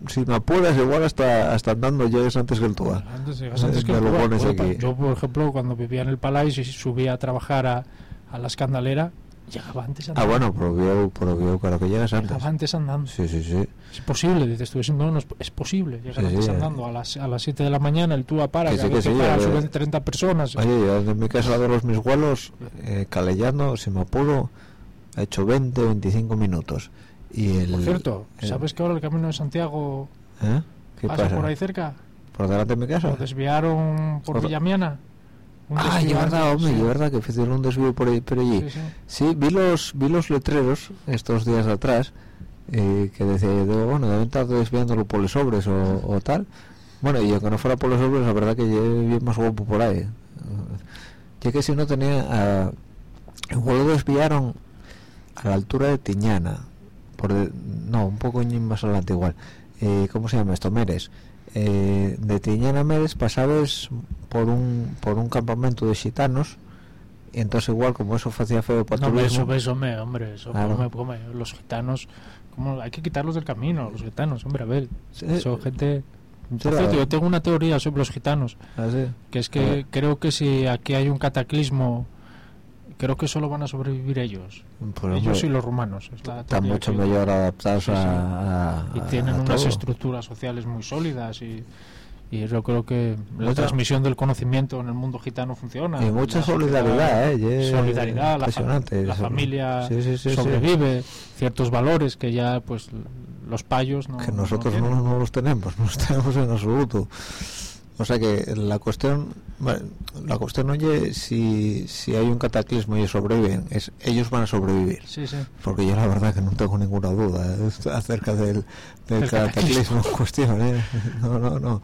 si me apuras igual hasta hasta andando llegues antes que el tuba Antes llegas antes que me el aquí. Yo, por ejemplo, cuando vivía en el Palais y subía a trabajar a, a la escandalera, llegaba antes ah andando. bueno pero veo claro que llegas antes Llegaba antes andando. sí sí sí Es posible, dices tú, es, no, no, es, es posible llegar Sí, antes sí, andando. A las, a las 7 de la mañana el Túa para, Que que, sí, que sí, para, suben 30 personas. Oye, en mi casa de los mis vuelos, eh, calellando, si me apuro, ha hecho 20, 25 minutos. Y el, Por cierto, el- ¿sabes que ahora el Camino de Santiago ¿Eh? ¿Qué pasa, pasa? por ahí cerca? ¿Por delante de mi casa? Lo desviaron por Villamiana. Ah, es verdad, hombre, sí. es verdad que hicieron un desvío por, ahí, por allí. Sí, sí. Sí, vi los, vi los letreros estos días atrás eh, que decía, digo, bueno, deben estar desviándolo por los sobres o, o tal. Bueno, y aunque no fuera por los sobres, la verdad que vi más guapo por ahí. Ya que si no tenía... igual lo desviaron a la altura de Tiñana. Por de- no, un poco más adelante igual. Eh, ¿Cómo se llama esto? Meres. Eh, de Tiñana a Meres pasabas por un, por un campamento de gitanos y entonces igual como eso hacía feo para No, turismo, eso, eso me, hombre, eso Claro. come, come. los gitanos, como hay que quitarlos del camino, los gitanos, hombre, Sí. son gente... Por claro. cierto, yo tengo una teoría sobre los gitanos, así. que es que creo que si aquí hay un cataclismo, creo que solo van a sobrevivir ellos, ellos hombre, y los rumanos. están mucho mejor adaptados Sí, sí. a, a- y tienen a unas todo. estructuras sociales muy sólidas y, y yo creo que la Mucha- transmisión del conocimiento en el mundo gitano funciona. y mucha solidaridad, ¿eh? Solidaridad, la, fa- familia Sí, sobrevive, ciertos valores que ya pues los payos no que nosotros no no, tienen. no los tenemos, no los tenemos en absoluto. O sea que la cuestión, la cuestión oye, si, si hay un cataclismo y sobreviven, es ellos van a sobrevivir. Sí, sí. Porque yo la verdad que no tengo ninguna duda eh, acerca del, del Del cataclismo en cuestión. ¿eh? No, no, no.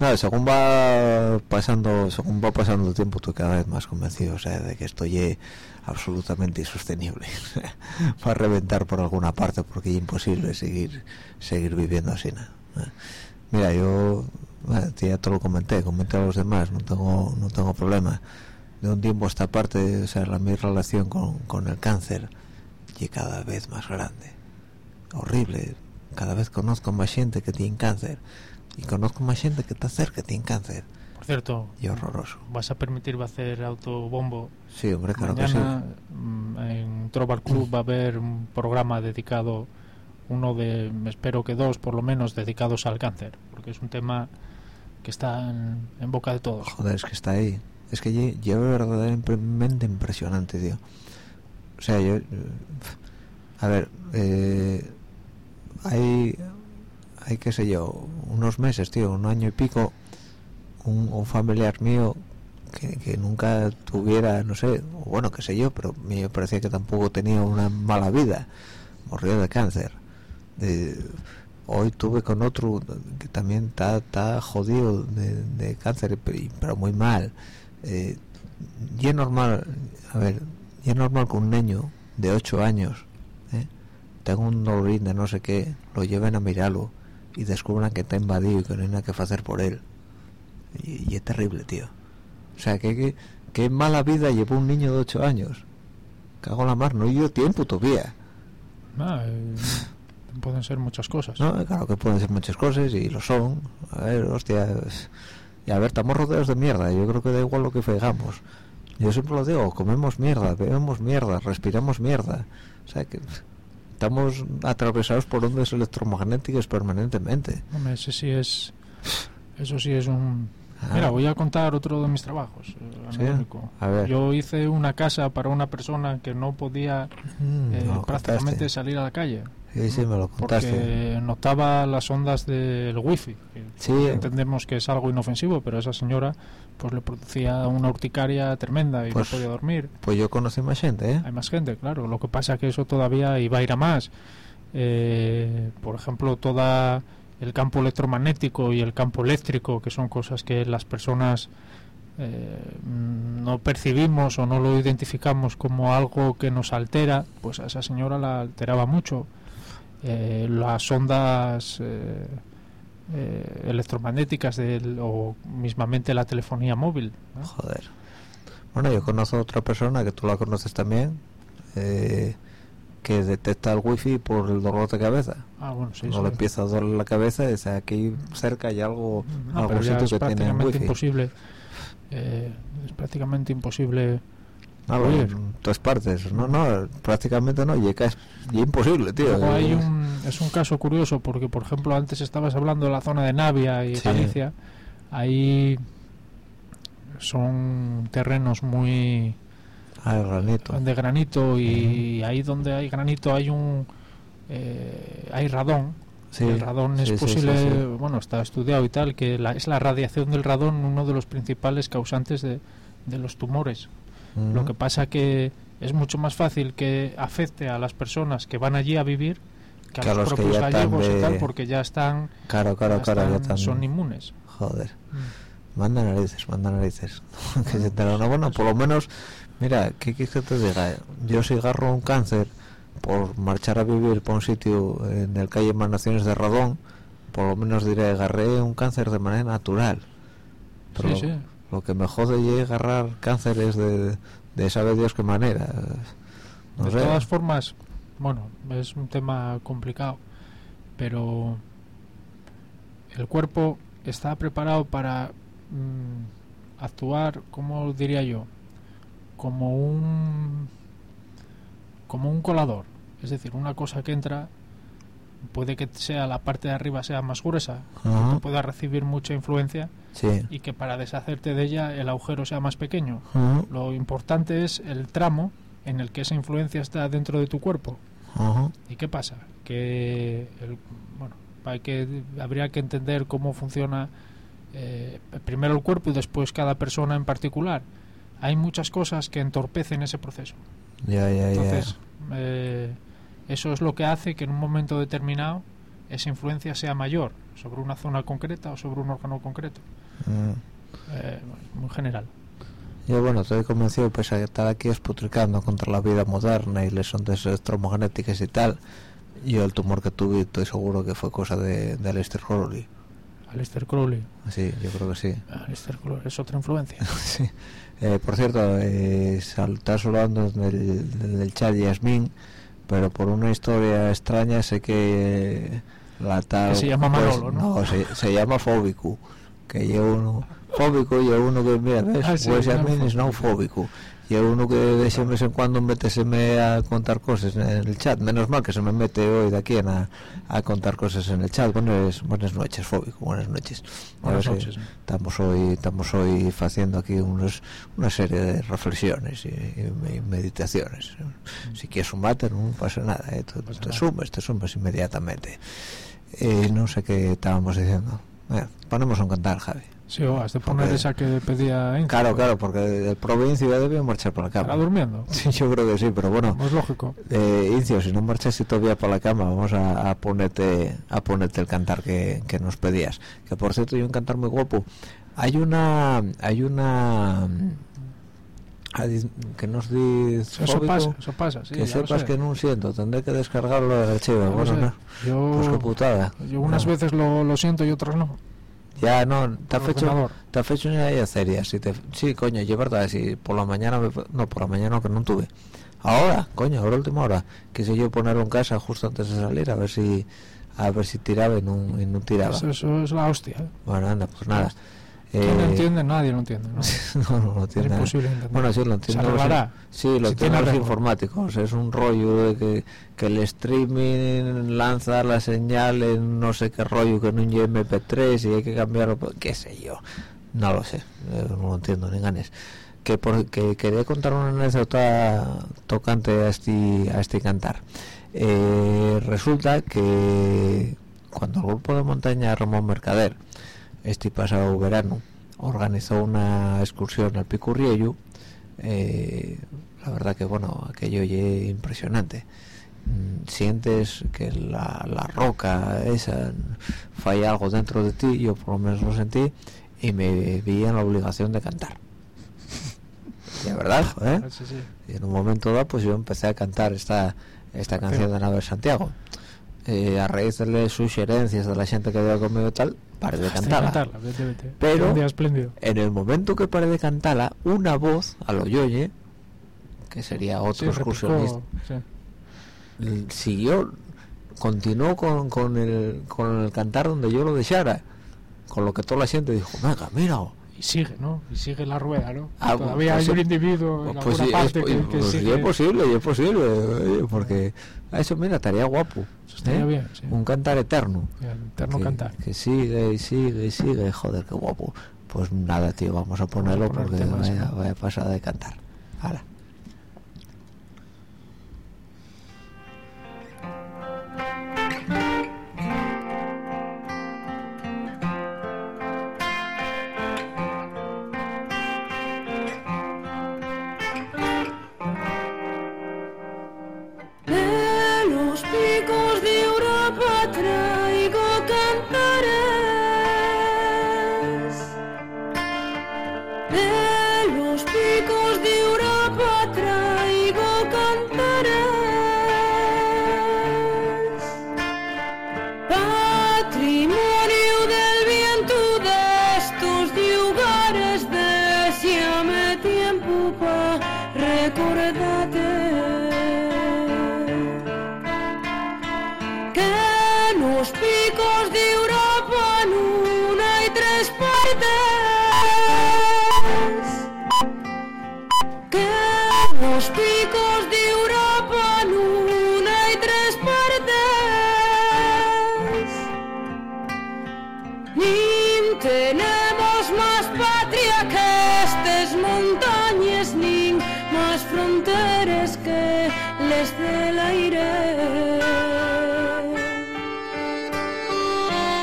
Nada, según va pasando, según va pasando el tiempo, estoy cada vez más convencido, o sea, de que esto es absolutamente insostenible. va a reventar por alguna parte porque es imposible seguir, seguir viviendo así. ¿no? Eh, Mira, yo eh, ya te lo comenté, comenté a los demás, no tengo, no tengo problema. De un tiempo a esta parte, o sea, la mi relación con, con el cáncer y cada vez más grande. Horrible. Cada vez conozco más gente que tiene cáncer y conozco más gente que está cerca que tiene cáncer. Por cierto, Y horroroso. vas a permitirme hacer autobombo. Sí, hombre, claro Mañana mm, en Trobar Club va a haber un programa dedicado, uno de, espero que dos por lo menos, dedicados al cáncer, porque es un tema que está en, boca de todos. Joder, es que está ahí. Es que lle- lleva verdaderamente impresionante, tío. O sea, yo... A ver, eh, hay... Hay, qué sé yo, unos meses, tío, un año y pico, un, familiar mío que, nunca tuviera, no sé, bueno, qué sé yo, pero me parecía que tampoco tenía una mala vida, murió de cáncer. Hoy tuve con otro que también está, está jodido de, cáncer, pe- pero muy mal. Eh, y es normal, a ver, y es normal que un niño de 8 años ¿eh? tenga un dolorín de no sé qué, lo lleven a mirarlo y descubran que está invadido y que no hay nada que hacer por él. Y, es terrible, tío. O sea, que, que, que mala vida llevó un niño de 8 años. Cago en la mar, no dio tiempo todavía. Ah, pueden ser muchas cosas. No, claro que pueden ser muchas cosas y lo son. A ver, hostia. es- Y a ver, estamos rodeados de mierda. Yo creo que da igual lo que fregamos. Yo siempre lo digo, comemos mierda, bebemos mierda, respiramos mierda. O sea que estamos atravesados por ondas electromagnéticas permanentemente. Hombre, ese sí es, eso sí es un. Ah. Mira, voy a contar otro de mis trabajos. eh, Sí, a ver. Yo hice una casa para una persona que no podía Mm, eh, prácticamente contaste. salir a la calle. Sí, sí, me lo contaste. Porque notaba las ondas del wifi. Sí. Entendemos que es algo inofensivo, pero a esa señora pues le producía una urticaria tremenda y Pues- no podía dormir. Pues yo conocí más gente, ¿eh? Hay más gente, claro. Lo que pasa que eso todavía iba a ir a más. Eh, por ejemplo, toda el campo electromagnético y el campo eléctrico, que son cosas que las personas eh, no percibimos o no lo identificamos como algo que nos altera, pues a esa señora la alteraba mucho. Eh, las ondas eh, eh, electromagnéticas del- o mismamente la telefonía móvil. ¿no? Joder. Bueno, yo conozco a otra persona que tú la conoces también, eh, que detecta el wifi por el dolor de cabeza Ah, bueno, sí, no le empieza a doler la cabeza dice aquí cerca hay algo No, pero ya sitio es que tiene wifi imposible. eh, es prácticamente imposible. Ah, bueno, oír. en todas partes no no prácticamente no y es, y es imposible tío hay un, es un caso curioso porque, por ejemplo, antes estabas hablando de la zona de Navia y Sí. Galicia. Ahí son terrenos muy ah, el granito de granito y ahí donde hay granito hay un eh, hay radón Sí, el radón es sí, sí, posible sí. bueno está estudiado y tal que la- es la radiación del radón uno de los principales causantes de, de los tumores Lo que pasa que es mucho más fácil que afecte a las personas que van allí a vivir que a Que los, que propios están gallegos y tal porque ya están, claro claro ya ya están- son inmunes. Joder. Manda narices manda narices. Que se te no bueno por lo menos mira qué quieres que te diga yo si agarro un cáncer por marchar a vivir por un sitio en el que hay emanaciones de radón por lo menos diré agarré un cáncer de manera natural pero Sí, sí. Lo que me jode es agarrar cánceres de, de sabe Dios qué manera. No de sé. todas formas bueno es un tema complicado pero el cuerpo está preparado para mm, actuar como diría yo como un como un colador. Es decir una cosa que entra puede que sea la parte de arriba sea más gruesa que pueda recibir mucha influencia sí y que para deshacerte de ella el agujero sea más pequeño lo importante es el tramo en el que esa influencia está dentro de tu cuerpo. ¿Y qué pasa? Que, el- bueno, hay que, habría que entender cómo funciona eh, primero el cuerpo y después cada persona en particular. Hay muchas cosas que entorpecen ese proceso. Entonces, eh, eso es lo que hace que en un momento determinado esa influencia sea mayor sobre una zona concreta o sobre un órgano concreto. Eh, muy general. Yo, bueno, estoy convencido, pese a estar aquí esputricando contra la vida moderna y les ondas electromagnéticas y tal, yo el tumor que tuve estoy seguro que fue cosa de, de Aleister Crowley. Aleister Crowley. Sí, yo creo que sí. Aleister Crowley es otra influencia. sí. Eh, por cierto, eh, estás hablando del, del, chat Yasmin, pero por una historia extraña sé que la tal... Que se llama pues, Manolo, ¿no? se, se llama Fóbico, que lleva uno... Fóbico y uno que, mira, ves, Ah, sí, pues no, Yasmin es no fóbico. Y uno que de ese vez en cuando meteseme a contar cosas en el chat. Menos mal que se me mete hoy de aquí en a, a contar cosas en el chat. Buenas, buenas noches, Fóbico, buenas noches. A Buenas. Estamos hoy, estamos hoy haciendo aquí unos, una serie de reflexiones y, y- y meditaciones. Si quieres sumarte, no pasa nada. ¿eh? Te nada. sumes, te sumes inmediatamente. Eh, no sé qué estábamos diciendo. Ponemos un cantar, Javi. Sí, o has de poner Porque- esa que pedía Inca. Claro, claro, porque el provincia debe marchar por la ¿Estará cama. durmiendo? Sí, yo creo que sí, pero bueno. Es lógico. Eh, Incio, si no marchas todavía para la cama, vamos a, a ponerte a ponerte el cantar que, que nos pedías. Que por cierto, hay un cantar muy guapo. Hay una hay una que nos dice Eso pasa, eso pasa. Sí, que sepas que no siento, tendré que descargarlo del archivo. Bueno, no, Yo, pues qué putada. yo unas No. veces lo, lo siento y otras no. Ya no, te ha Por hecho te ha hecho una idea seria. Si te, sí, coño, y es verdad, si por la mañana me- no, por la mañana que no tuve. Ahora, coño, ahora última hora, quise yo ponerlo en casa justo antes de salir a ver si a ver si tiraba y no, y no tiraba. Eso, eso es la hostia. ¿eh? Bueno, anda, pues nada. ¿Quién lo Eh, entiende? Nadie lo entiende. ¿no? no, no, no Es imposible entender. Bueno, sí, lo entiendo. arreglará. Sí, lo Si tiene entienden los informáticos. Es un rollo de que, que el streaming lanza la señal en no sé qué rollo que no lleve MP3 y hay que cambiarlo. qué sé yo. No lo sé. eh, No lo entiendo, ni ganes. Que, por, que quería contar una anécdota tocante a este, a este cantar. Eh, resulta que cuando el grupo de montaña Ramón Mercader, este pasado verano, organizó una excursión al Picurriello, eh, la verdad que bueno, aquello es impresionante. Mm, Sientes que la, la roca esa falla algo dentro de ti, yo por lo menos lo sentí, y me vi en la obligación de cantar. De verdad. Sí, sí. Y en un momento dado, pues yo empecé a cantar esta esta canción de Nave Santiago eh, a raíz de sugerencias de la gente que veo conmigo y tal, paré de cantarla. cantarla Pero en el momento que paré de cantarla, una voz, a lo yoye, que sería otro sí, excursionista, sí. siguió, continuó con, con, el, con el cantar donde yo lo dejara. Con lo que toda la gente dijo, venga, mira, sigue, ¿no? Y sigue la rueda, ¿no? Ah, Todavía hay pues un individuo en pues, alguna parte pues es, que, sigue. Y es posible, es posible, porque a eso mira, estaría guapo. ¿eh? Bien. Un cantar eterno. Eterno que, sigue y sigue y sigue, joder, qué guapo. Pues nada, tío, vamos a ponerlo porque temas, vaya, vaya pasada de cantar. desde el aire.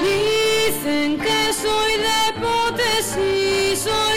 Dicen que soy de potes y soy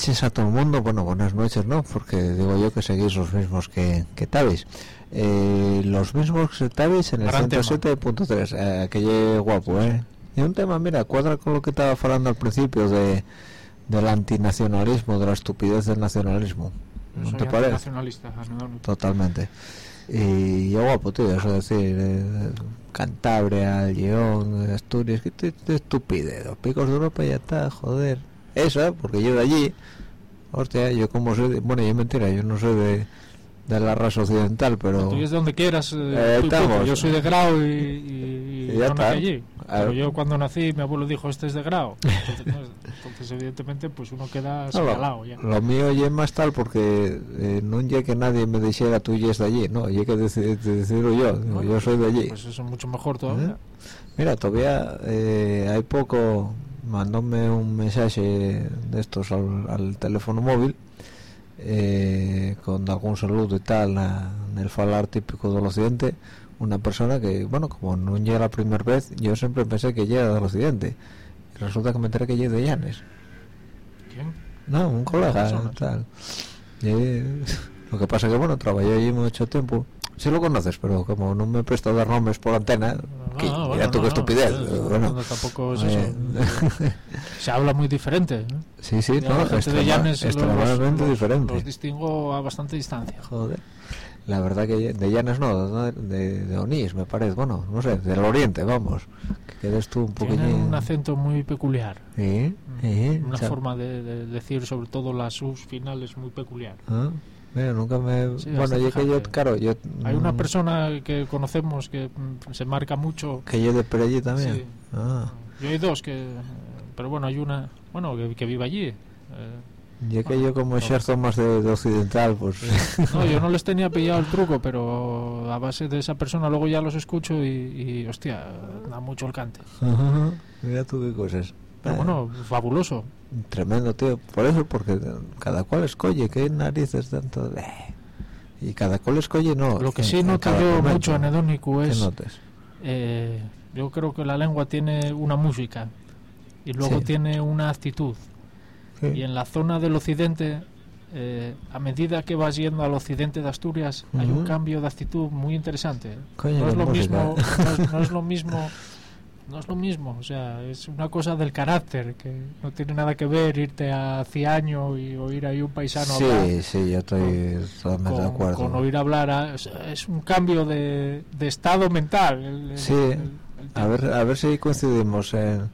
noches a todo el mundo. Bueno, buenas noches, ¿no? Porque digo yo que seguís los mismos que, que Tavis. Eh, los mismos que Tavis en el Gran tema. 107.3. Eh, que guapo, ¿eh? Y un tema, mira, cuadra con lo que estaba hablando al principio de del antinacionalismo, de la estupidez del nacionalismo. ¿No te parece? nacionalista. Totalmente. Y yo guapo, tío, eso es decir, eh, Cantabria, León, Asturias, que estupidez, los picos de Europa ya está, joder. Esa, porque yo de allí, hostia, yo como soy, de- bueno, yo mentira, yo no soy de, de la raza occidental, pero... Tú es de donde quieras. eh, Eh, tú, estamos. puto. Yo soy de Grau y, y, ya no nací está. allí. A Pero yo cuando nací, mi abuelo dijo, este es de Grau. Entonces, no, entonces, evidentemente, pues uno queda No, señalado ya. lo mío ya es más tal porque eh, no llegue que nadie me dijera tú y es de allí, no, llegue que deci- de decirlo yo, yo soy de allí. Pues eso es mucho mejor todavía. ¿Eh? Mira, todavía eh, hay poco mandóme un mensaje de estos al, al teléfono móvil eh, con algún saludo y tal en el falar típico del occidente una persona que, bueno, como no llega la primera vez, yo siempre pensé que llega del occidente y resulta que me enteré que llega de Llanes. ¿Quién? no, un colega tal. Y, lo que pasa que, bueno, trabajé allí mucho tiempo sí lo conoces, pero como no me presto a dar nombres por antena que, No, no, mira bueno, tú no, qué estupidez bueno no, tampoco es eh, eso. Se habla muy diferente. sí, sí, no, extremadamente diferente Los distingo a bastante distancia. joder la verdad que de Llanes no, de, de, Onís me parece, bueno, no sé, del oriente, vamos que quedes tú un poquillo Tienen un acento muy peculiar. sí, sí, Una forma de, de decir, sobre todo las sus finales, muy peculiar. Ah, mira, nunca me Sí, bueno, yo que yo, claro, yo Hay una mm, persona que conocemos que mm, se marca mucho. que yo de por allí también Sí. ah Yo hay dos que. Pero bueno, hay una. Bueno, que, que vive allí. Eh, Ya que yo como exerzo más de, de occidental, pues... no, yo no les tenía pillado el truco, pero a base de esa persona luego ya los escucho y, y, hostia, da mucho el cante. Mira tú qué cosas. Pero Eh, bueno, fabuloso. Tremendo, tío. Por eso, porque cada cual escoge, qué narices tanto... de- Y cada cual escoge, no. Lo que en- sí noto yo momento. mucho anedónico ¿Qué es. eh, yo creo que la lengua tiene una música y luego Sí. tiene una actitud. Sí. Y en la zona del occidente, eh, a medida que vas yendo al occidente de Asturias, hay un cambio de actitud muy interesante. Coño, no es lo música. mismo, no es, no es lo mismo, no es lo mismo. O sea, es una cosa del carácter que no tiene nada que ver irte a Ciaño y oír ahí un paisano hablar Sí, sí, yo estoy totalmente de acuerdo. con oír hablar. a- es, es un cambio de, de estado mental. el- Sí, el- el A ver, a ver si coincidimos en...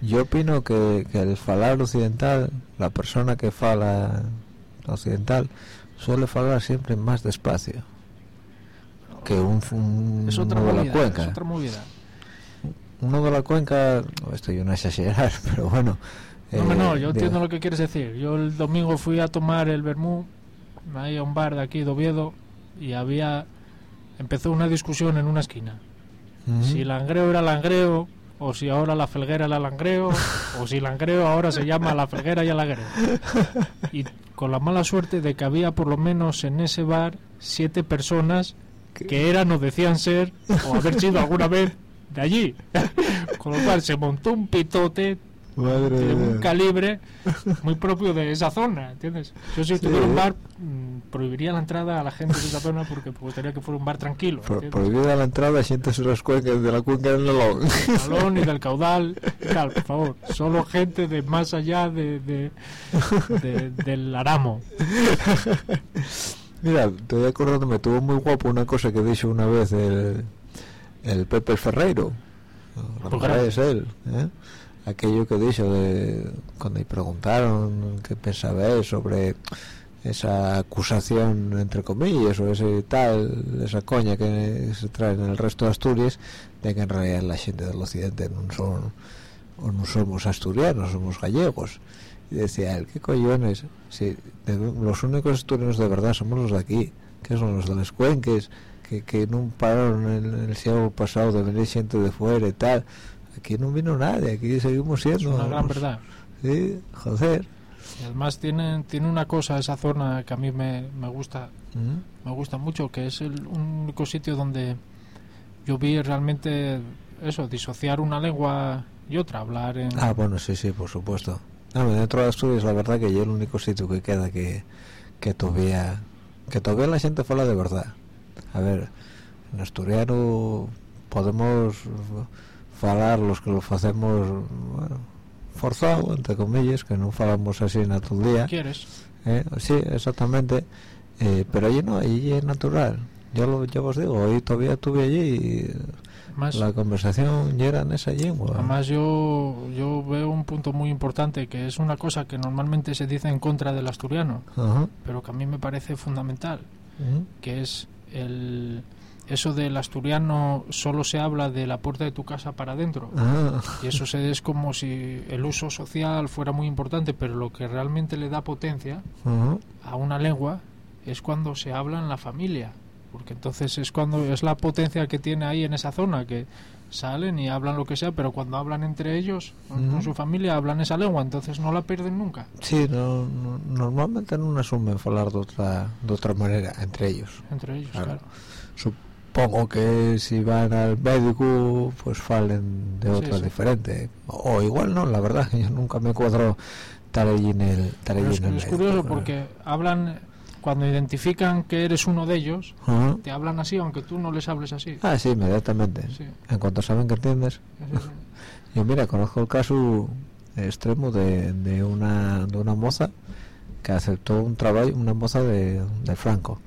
Yo opino que, que el falar occidental, la persona que fala occidental, suele falar siempre más despacio que un, un- es otra de la movida, cuenca. es otra movida. Uno de la cuenca, no, estoy una exagerar, pero bueno. No, eh, no, yo entiendo lo que quieres decir. Yo el domingo fui a tomar el vermú ahí a un bar de aquí de Oviedo y había empezó una discusión en una esquina. Si Langreo era Langreo o si ahora la Felguera era Langreo o si Langreo ahora se llama la Felguera y el Langreo. Y con la mala suerte de que había por lo menos en ese bar siete personas que eran o decían ser o haber sido alguna vez de allí. Con lo cual se montó un pitote Madre de un calibre muy propio de esa zona, ¿entiendes? Yo si Sí. tuviera un bar mm, prohibiría la entrada a la gente de esa zona porque me gustaría que fuera un bar tranquilo, prohibida la entrada, sientes las cuencas de la cuenca del Nalón. Del y del caudal por favor. Solo gente de más allá de, de- de- del Aramo. Mira, estoy acordándome, tuvo muy guapo una cosa que dijo una vez el, el Pepe Ferreiro. es él ¿eh? aquello que dijo de cuando le preguntaron qué pensaba él sobre esa acusación entre comillas o ese tal esa coña que se trae en el resto de Asturias de que en realidad la gente del occidente no son o no somos asturianos somos gallegos y decía él qué cojones si de- los únicos asturianos de verdad somos los de aquí que son los de las cuenques que, que no pararon en el siglo pasado de venir gente de fuera y tal aquí no vino nadie aquí seguimos Es siendo una gran verdad. sí joder Y además tiene, tiene una cosa esa zona que a mí me, me gusta ¿Mm? me gusta mucho, que es el único sitio donde yo vi realmente eso, disociar una lengua y otra, hablar en... ah bueno sí sí por supuesto no, dentro de Asturias la verdad que yo el único sitio que queda que que todavía que todavía la gente fala de verdad a ver en asturiano podemos falar los que lo hacemos bueno, forzado entre comillas que no falamos así en todo día. ¿Quieres? ¿eh? sí exactamente. Eh, pero allí no allí es natural. Yo lo yo os digo hoy todavía estuve allí y la conversación ya era en esa lengua. Además yo, yo veo un punto muy importante, que es una cosa que normalmente se dice en contra del asturiano, pero que a mí me parece fundamental, que es el... Eso del asturiano solo se habla de la puerta de tu casa para adentro. Ah, Y eso se es como si el uso social fuera muy importante, pero lo que realmente le da potencia a una lengua es cuando se habla en la familia, porque entonces es cuando es la potencia que tiene ahí en esa zona, que salen y hablan lo que sea, pero cuando hablan entre ellos, con su familia, hablan esa lengua, entonces no la pierden nunca. Sí, no, no- normalmente non asumen falar de outra, de outra manera entre ellos. Entre ellos, Claro. claro. Supongo que si van al médico, pues falen de Sí, otra sí. diferente. O igual no, la verdad, yo nunca me cuadro estar allí en el, estar allí es, en el es médico, curioso porque hablan, cuando identifican que eres uno de ellos, te hablan así, aunque tú no les hables así. Ah, sí, inmediatamente. Sí. En cuanto saben que entiendes. Es- es- Yo mira, conozco el caso extremo de, de una de una moza que aceptó un trabajo, una moza de, de Franco.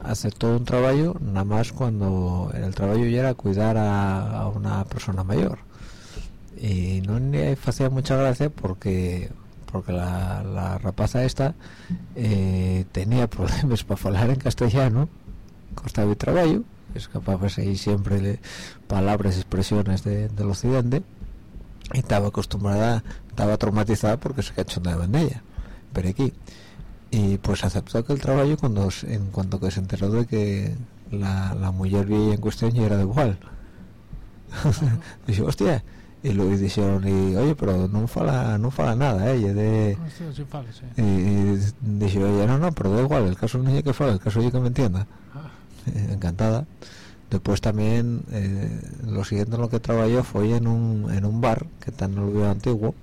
Aceptó un trabajo nada más cuando el trabajo ya era cuidar a, a una persona mayor. Y no le hacía mucha gracia porque porque la, la rapaza esta eh, tenía problemas para hablar en castellano, costaba el trabajo, escapaba ahí siempre de palabras y expresiones de- del occidente y estaba acostumbrada, estaba traumatizada porque se cachondeaban de ella, pero aquí. Y pues aceptó que el trabajo cuando en cuanto que se enteró de que la, la mujer vieja en cuestión ya era de igual. Dice, hostia, y luego dijeron, y, oye, pero no fala, no fala nada, eh, y de... Hostia, sí, no, no, pero da igual, el caso no es que fala, el caso es que me entienda. Ah, Eh, encantada. Después también eh, lo siguiente en lo que trabajó fue en un, en un bar que está en el Oviedo antiguo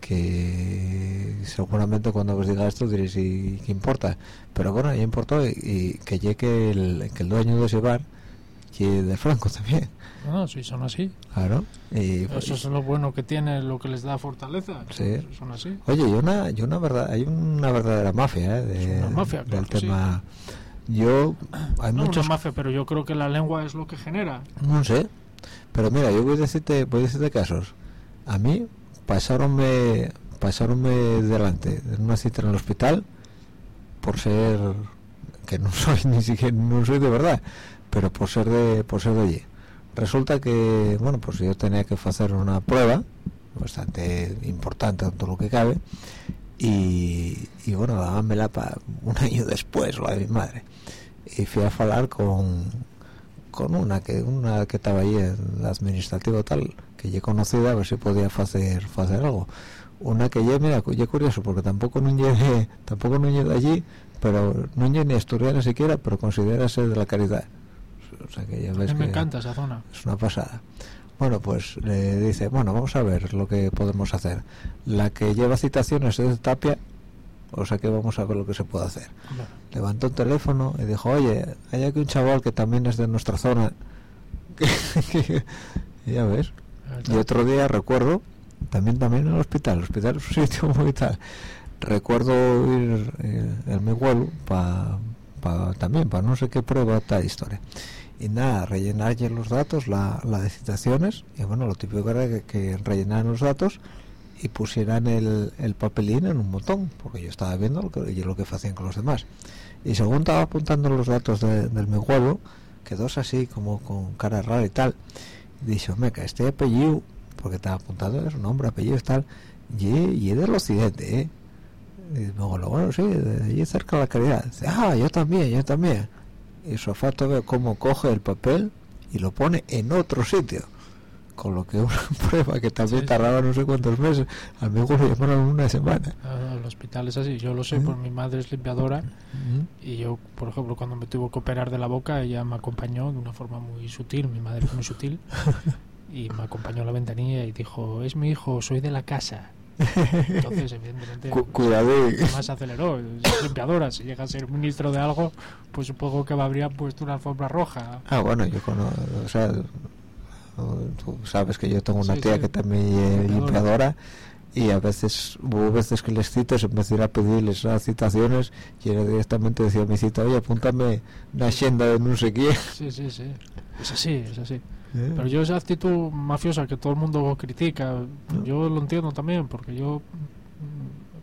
que seguramente cuando os diga esto diréis ¿y qué importa? Pero bueno, ya importó y, y que llegue el, que el dueño de ese bar que de Franco también, no, no, si son así. claro. Y, Eso es lo bueno que tiene, lo que les da fortaleza. Sí. Son así. Oye, y una, y una verdad, hay una verdadera mafia, ¿eh? de- una mafia, del sí. tema. Yo, hay No muchos una mafia, pero yo creo que la lengua es lo que genera. No sé. Pero mira, yo voy a decirte, voy a decirte casos. A mí pasaronme, pasaronme delante en una cita en el hospital por ser que no soy ni siquiera no soy de verdad, pero por ser de por ser de allí. Resulta que bueno, pues yo tenía que hacer una prueba bastante importante todo lo que cabe y, y bueno, dábamela para un año después, la de mi madre. Y fui a hablar con con una que una que estaba ahí en la administrativa tal que ya conocida a ver si podía hacer hacer algo una que ya mira ya curioso porque tampoco no llegué tampoco no llegué allí pero no llegué ni asturiana siquiera pero considera ser de la caridad o sea que ya A ves mí me que encanta esa zona. es una pasada bueno pues le dice bueno vamos a ver lo que podemos hacer la que lleva citaciones es de Tapia o sea que vamos a ver lo que se puede hacer Hombre, levantó el teléfono y dijo, oye, hay aquí un chaval que también es de nuestra zona. y ya ves. Y otro día recuerdo, también también en el hospital, el hospital es un sitio muy tal. Recuerdo ir eh, en mi vuelo para también, para no sé qué prueba, tal historia. Y nada rellenarle los datos la, la de citaciones y bueno lo típico era que, que rellenaran los datos y pusieran el, el papelín en un botón porque yo estaba viendo lo que, y lo que hacían con los demás. Y según estaba apuntando los datos de- del mi huevo quedó así como con cara rara y tal. Y meca este apellido porque estaba apuntando es un nombre apellido y tal y, y del occidente ¿eh? y me digo, bueno sí de allí cerca de la caridad dice ah yo también yo también y Sofato ve cómo coge el papel y lo pone en otro sitio con lo que una prueba que también Sí, tardaba no sé cuántos meses al mismo lo llamaron una semana Al hospital es así, yo lo sé, ¿Eh? por mi madre es limpiadora Mm. y yo, por ejemplo, cuando me tuve que operar de la boca, ella me acompañó de una forma muy sutil, mi madre es muy sutil, y me acompañó a la ventanilla y dijo, es mi hijo, soy de la casa. Entonces, evidentemente, Cu- cuidadín. más aceleró. Limpiadora, si llega a ser ministro de algo, pues supongo que me habrían puesto una alfombra roja. Ah, bueno, yo conozco, o sea, tú sabes que yo tengo una Sí, tía sí. que también es Limpiadora. limpiadora y a veces, hubo veces que les citas, en vez de ir a pedirles las citaciones, y era directamente decía a mi cita, oye, apúntame una agenda de no sé. Sí, sí, sí. Es así, es así. Pero yo esa actitud mafiosa que todo el mundo critica, yo lo entiendo también, porque yo,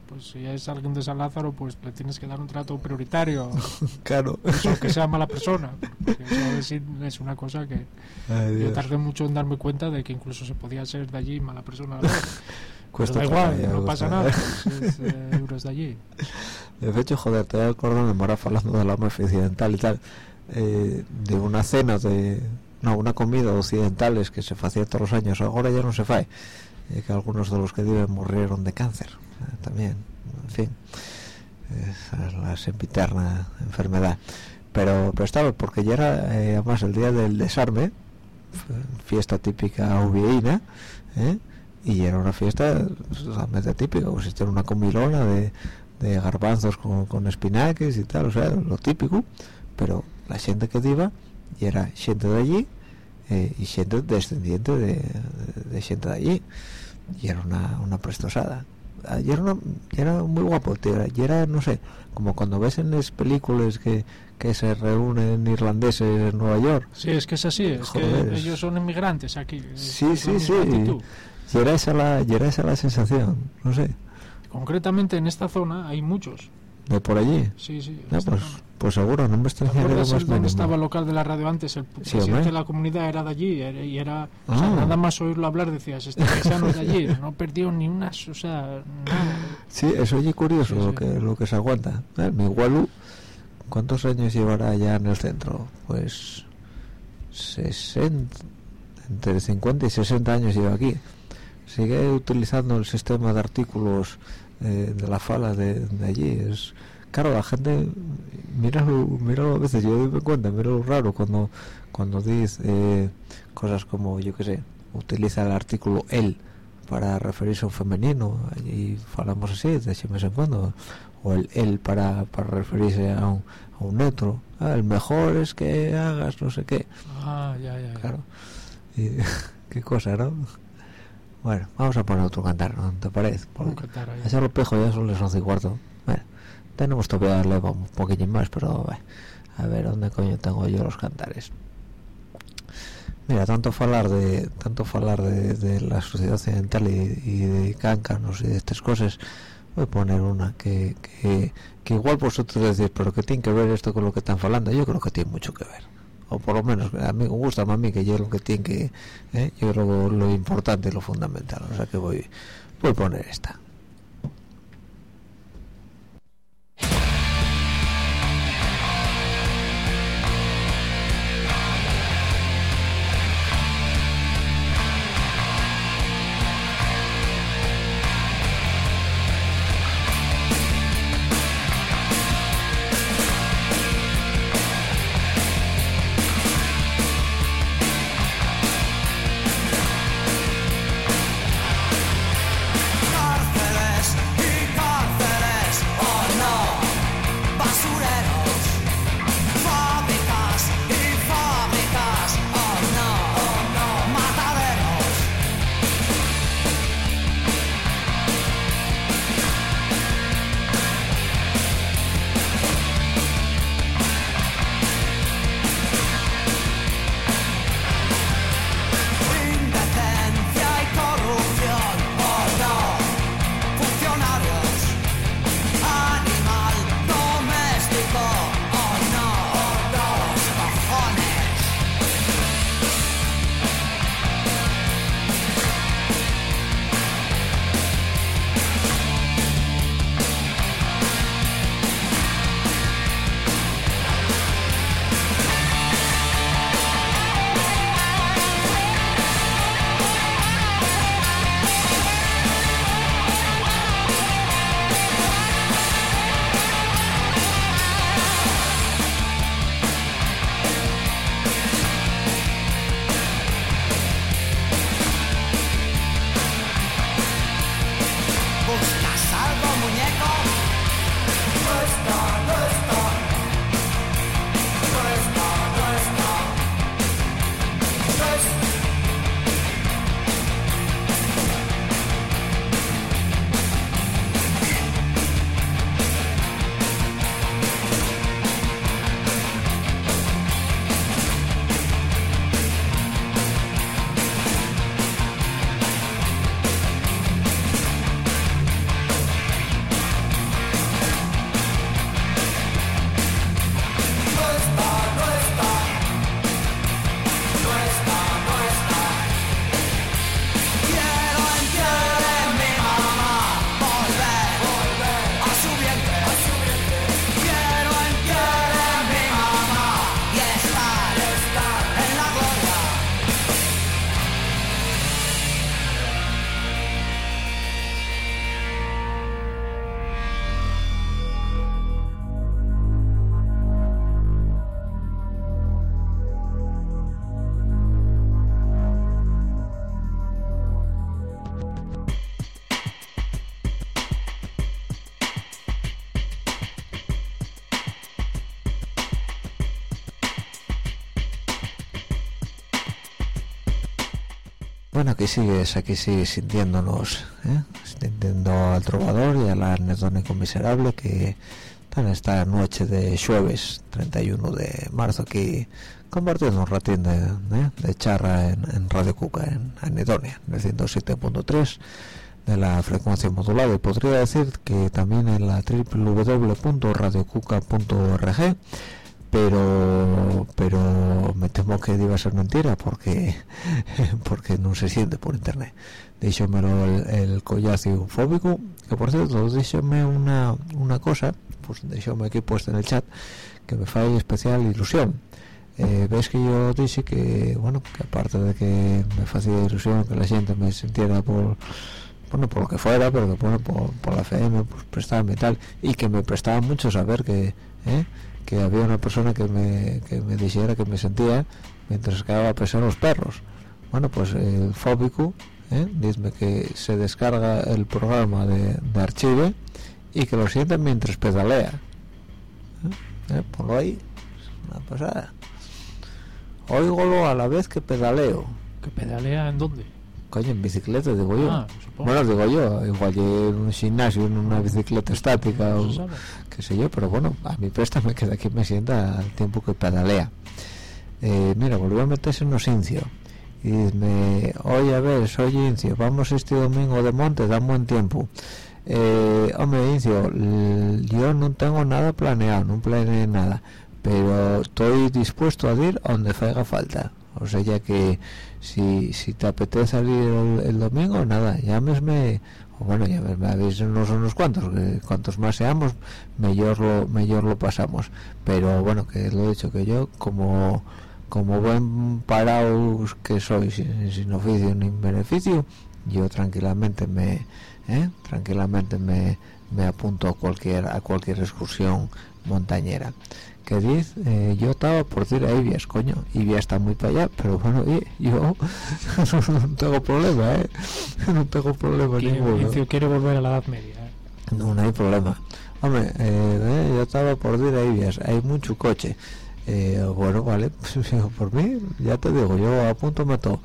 pues si es alguien de San Lázaro, pues le tienes que dar un trato prioritario, Claro. eso que sea mala persona. Eso es, una cosa que Ay, yo tardé mucho en darme cuenta de que incluso se podía ser de allí mala persona. a. Pero Cuesta da igual, no pasa nada, es, eh, euros de allí. De hecho, joder, te acordando, me ahora hablando de la mafia occidental y tal, eh, de una cena de no, una comida occidentales que se hacía todos los años, ahora ya no se fae, eh, que algunos de los que viven murieron de cáncer, eh, también, en fin, esa es la sempiterna enfermedad. Pero, pero estaba, porque ya era, eh, además, el día del desarme, fiesta típica ubieína, ¿eh? y era una fiesta totalmente típica, pues era una comilona de, de garbanzos con, con espinaques y tal, o sea, lo típico, pero la gente que iba y era gente de allí eh, y gente descendiente de, de, de gente de allí y era una, una prestosada Ah, y era, una- y era muy guapo tío, era- y era no sé como cuando ves en las películas que, que se reúnen irlandeses en Nueva York Sí, es que es así, es Joder, que ellos son inmigrantes aquí. sí sí sí y era esa la y era esa la sensación no sé Concretamente en esta zona hay muchos. de por allí Sí, sí. No, pues, zona. Pues seguro, no me ¿Te extrañaría más mínimo. estaba el local de la radio antes? El Sí, presidente hombre. de la comunidad era de allí y era... o sea, Ah. nada más oírlo hablar decías, este paisano es de allí, no perdió ni unas, o sea, nada. Sí, eso oye curioso Sí, lo sí. que lo que se aguanta. Eh, Mi Walu, ¿cuántos años llevará ya en el centro? Pues 60, entre 50 y 60 años lleva aquí. Sigue utilizando el sistema de artículos eh, de la fala de, de allí. Es claro, la gente míralo, míralo a veces, yo me cuenta, mira lo raro cuando cuando dice eh, cosas como yo qué sé, utiliza el artículo él para referirse a un femenino y falamos así de vez en cuando o el él para, para referirse a un, a un neutro Ah, el mejor es que hagas no sé qué Ah, ya, ya, ya. claro. Y, qué cosa no bueno vamos a poner otro cantar ¿no te parece Por un cantar ahí. a ese espejo ya son las once y cuarto tenemos todavía darle un poquillo más pero a ver dónde coño tengo yo los cantares Mira, tanto falar de tanto falar de, la sociedad occidental y, de cáncanos y de estas cosas, voy a poner una que, que, que igual vosotros decís, pero que tiene que ver esto con lo que están falando. Yo creo que tiene mucho que ver. O por lo menos a mí me gusta a mí que yo lo que tiene que, ¿eh? yo creo lo importante lo fundamental. O sea que voy, voy a poner esta. Sigues, aquí sigues sintiéndonos, ¿eh? sintiendo al trovador y al anedónico miserable que están esta noche de jueves 31 de marzo aquí compartiendo un ratín de, ¿eh? de charra en, en Radio Cuca, en Anedonia, en el 107.3 de la frecuencia modulada y podría decir que también en la www.radiocuca.org pero pero me temo que iba a ser mentira porque porque no se siente por internet díxomelo el, el collacio fóbico que por cierto díxome una, una cosa pues díxome aquí puesta en el chat que me fai especial ilusión eh, ves que yo dije que bueno que aparte de que me hacía ilusión que la gente me sintiera por bueno por lo que fuera pero que bueno por, por la FM pues prestarme y tal y que me prestaba mucho saber que ¿eh? Que había una persona que me, que me dijera que me sentía mientras quedaba a pesar los perros bueno pues el fóbico ¿eh? dice que se descarga el programa de, de archive y que lo siente mientras pedalea ¿eh? ¿Eh? ponlo ahí es una pasada oígolo a la vez que pedaleo ¿Que pedalea en dónde? Coño en bicicleta digo yo. Ah, bueno digo yo igual en un gimnasio en una bicicleta estática No o qué sé yo pero bueno a mi préstame que de aquí me sienta al tiempo que pedalea. Eh, mira volvió a meterse en Incio y me oye a ver soy Incio vamos este domingo de monte da buen tiempo eh, hombre Incio yo no tengo nada planeado no planeé nada pero estoy dispuesto a ir donde haga falta o sea ya que si, si te apetece salir el, el domingo nada llámesme o bueno ya me, habéis unos unos cuantos que cuantos más seamos mejor lo mejor lo pasamos pero bueno que lo he dicho que yo como como buen paraos que soy sin, sin oficio ni beneficio yo tranquilamente me ¿eh? tranquilamente me, me apunto a cualquier a cualquier excursión montañera que dice eh, yo estaba por decir a Ibias coño Ibias está muy para allá pero bueno oye, yo no tengo problema ¿eh? no tengo problema ninguno quiere volver a la Edad Media. ¿eh? no, no hay problema. Hombre, eh, eh, yo estaba por ir a Ibias, hay mucho coche. Eh, bueno, vale, pues, por mí, ya te digo, yo apunto todo.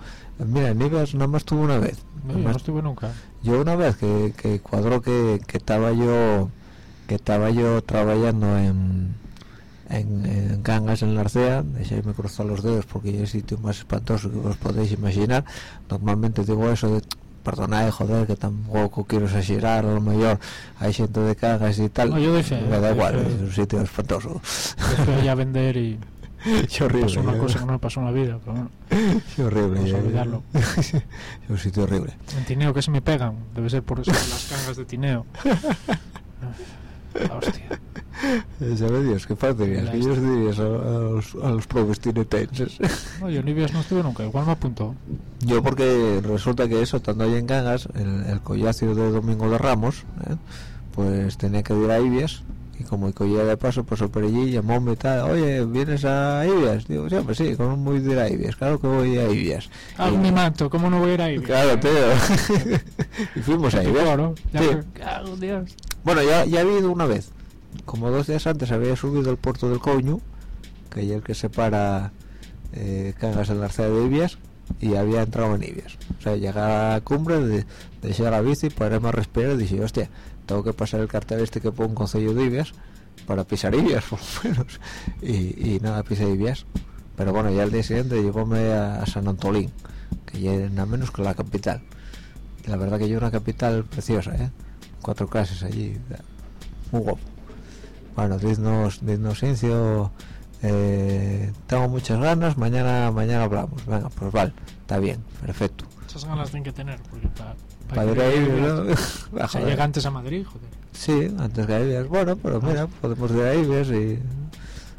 Mira, en Ibias nada más tuve una vez. No, yo no estuve nunca. yo una vez que, que cuadró que, que estaba yo que estaba yo trabajando en en, en Cangas en la Arcea me cruzar los dedos porque es el sitio más espantoso que os podéis imaginar normalmente digo eso de perdonad joder que tampoco quiero exagerar a lo mejor hay gente de Cangas y tal No, yo fe, me da igual es un sitio espantoso Yo fui allá a vender y es horrible pasó una ¿eh? cosa que no me pasó en la vida. Pero bueno, es horrible vamos a ¿eh? olvidarlo. es un sitio horrible En Tineo que se me pegan. Debe ser por eso las cangas de Tineo. Hostia. Eh, sabe Dios qué La que yo dirías a, a los, a los No, yo en Ibias no estuve nunca. Igual me apuntó. Yo porque resulta que eso, estando ahí en Cangas, el, el collacio de Domingo de Ramos, ¿eh? pues tenía que ir a Ibias y como el collía de paso pasó por allí, llamóme tal, oye, ¿vienes a Ibias? Digo, sí, pues sí, ¿cómo voy a ir a Ibias? Claro que voy a Ibias. Ah, Y- mi manto, ¿cómo no voy a ir ahí? Claro, tío. y fuimos a Ibias. Claro, ya cago en Dios. Bueno, ya, ya había ido una vez. Como dos días antes había subido al puerto del Coño, que es el que separa eh, Cangas la Arcea de Ibias, y había entrado en Ibias. O sea, llegar a la cumbre, de, dejé la bici, pararme a respirar y dije, hostia, tengo que pasar el cartel este que pone un concello de Ibias para pisar Ibias, por lo menos. Y, y nada, pisé Ibias. Pero bueno, ya el día siguiente llevóme a, a San Antolín, que ya era nada menos que la capital. La verdad que yo una capital preciosa, ¿eh? Cuatro clases allí, muy guapo. Bueno, diznos, diznos Incio, eh, tengo muchas ganas, mañana mañana hablamos. Venga, pues vale, está bien, perfecto. Esas ganas tienen que tener. Porque para, Para ir a Ibias, ¿no? Ah, Se llega antes a Madrid, joder. Sí, antes que a. Bueno, pero mira, podemos ir a Ibias y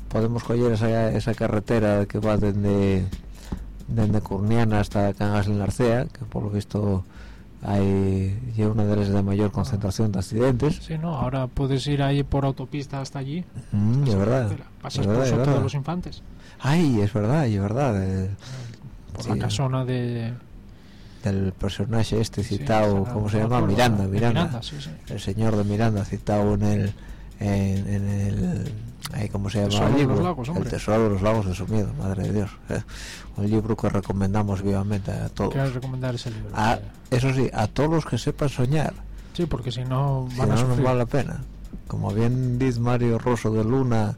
podemos coger esa, esa carretera que va desde, desde Curniana hasta Cangas en la Arcea, que por lo visto hay ya una de las de mayor concentración de accidentes. Sí, no, ahora puedes ir ahí por autopista hasta allí. Mm, es verdad. Pasas verdad, por Soto de verdad. los Infantes. Ay, es verdad, es verdad. eh, Por Sí. la casona de... del personaje este sí, citado, sea, ¿cómo se llama? Miranda, de Miranda. sí, sí. El señor de Miranda citado en el en, en el ahí cómo se llama el libro los lagos, el tesoro de los lagos de su miedo madre de dios eh. un libro que recomendamos vivamente a todos recomendar ese libro. A- eso sí a todos los que sepan soñar Sí, porque si no si van no a no sufrir. vale la pena como bien dice Mario Rosso de Luna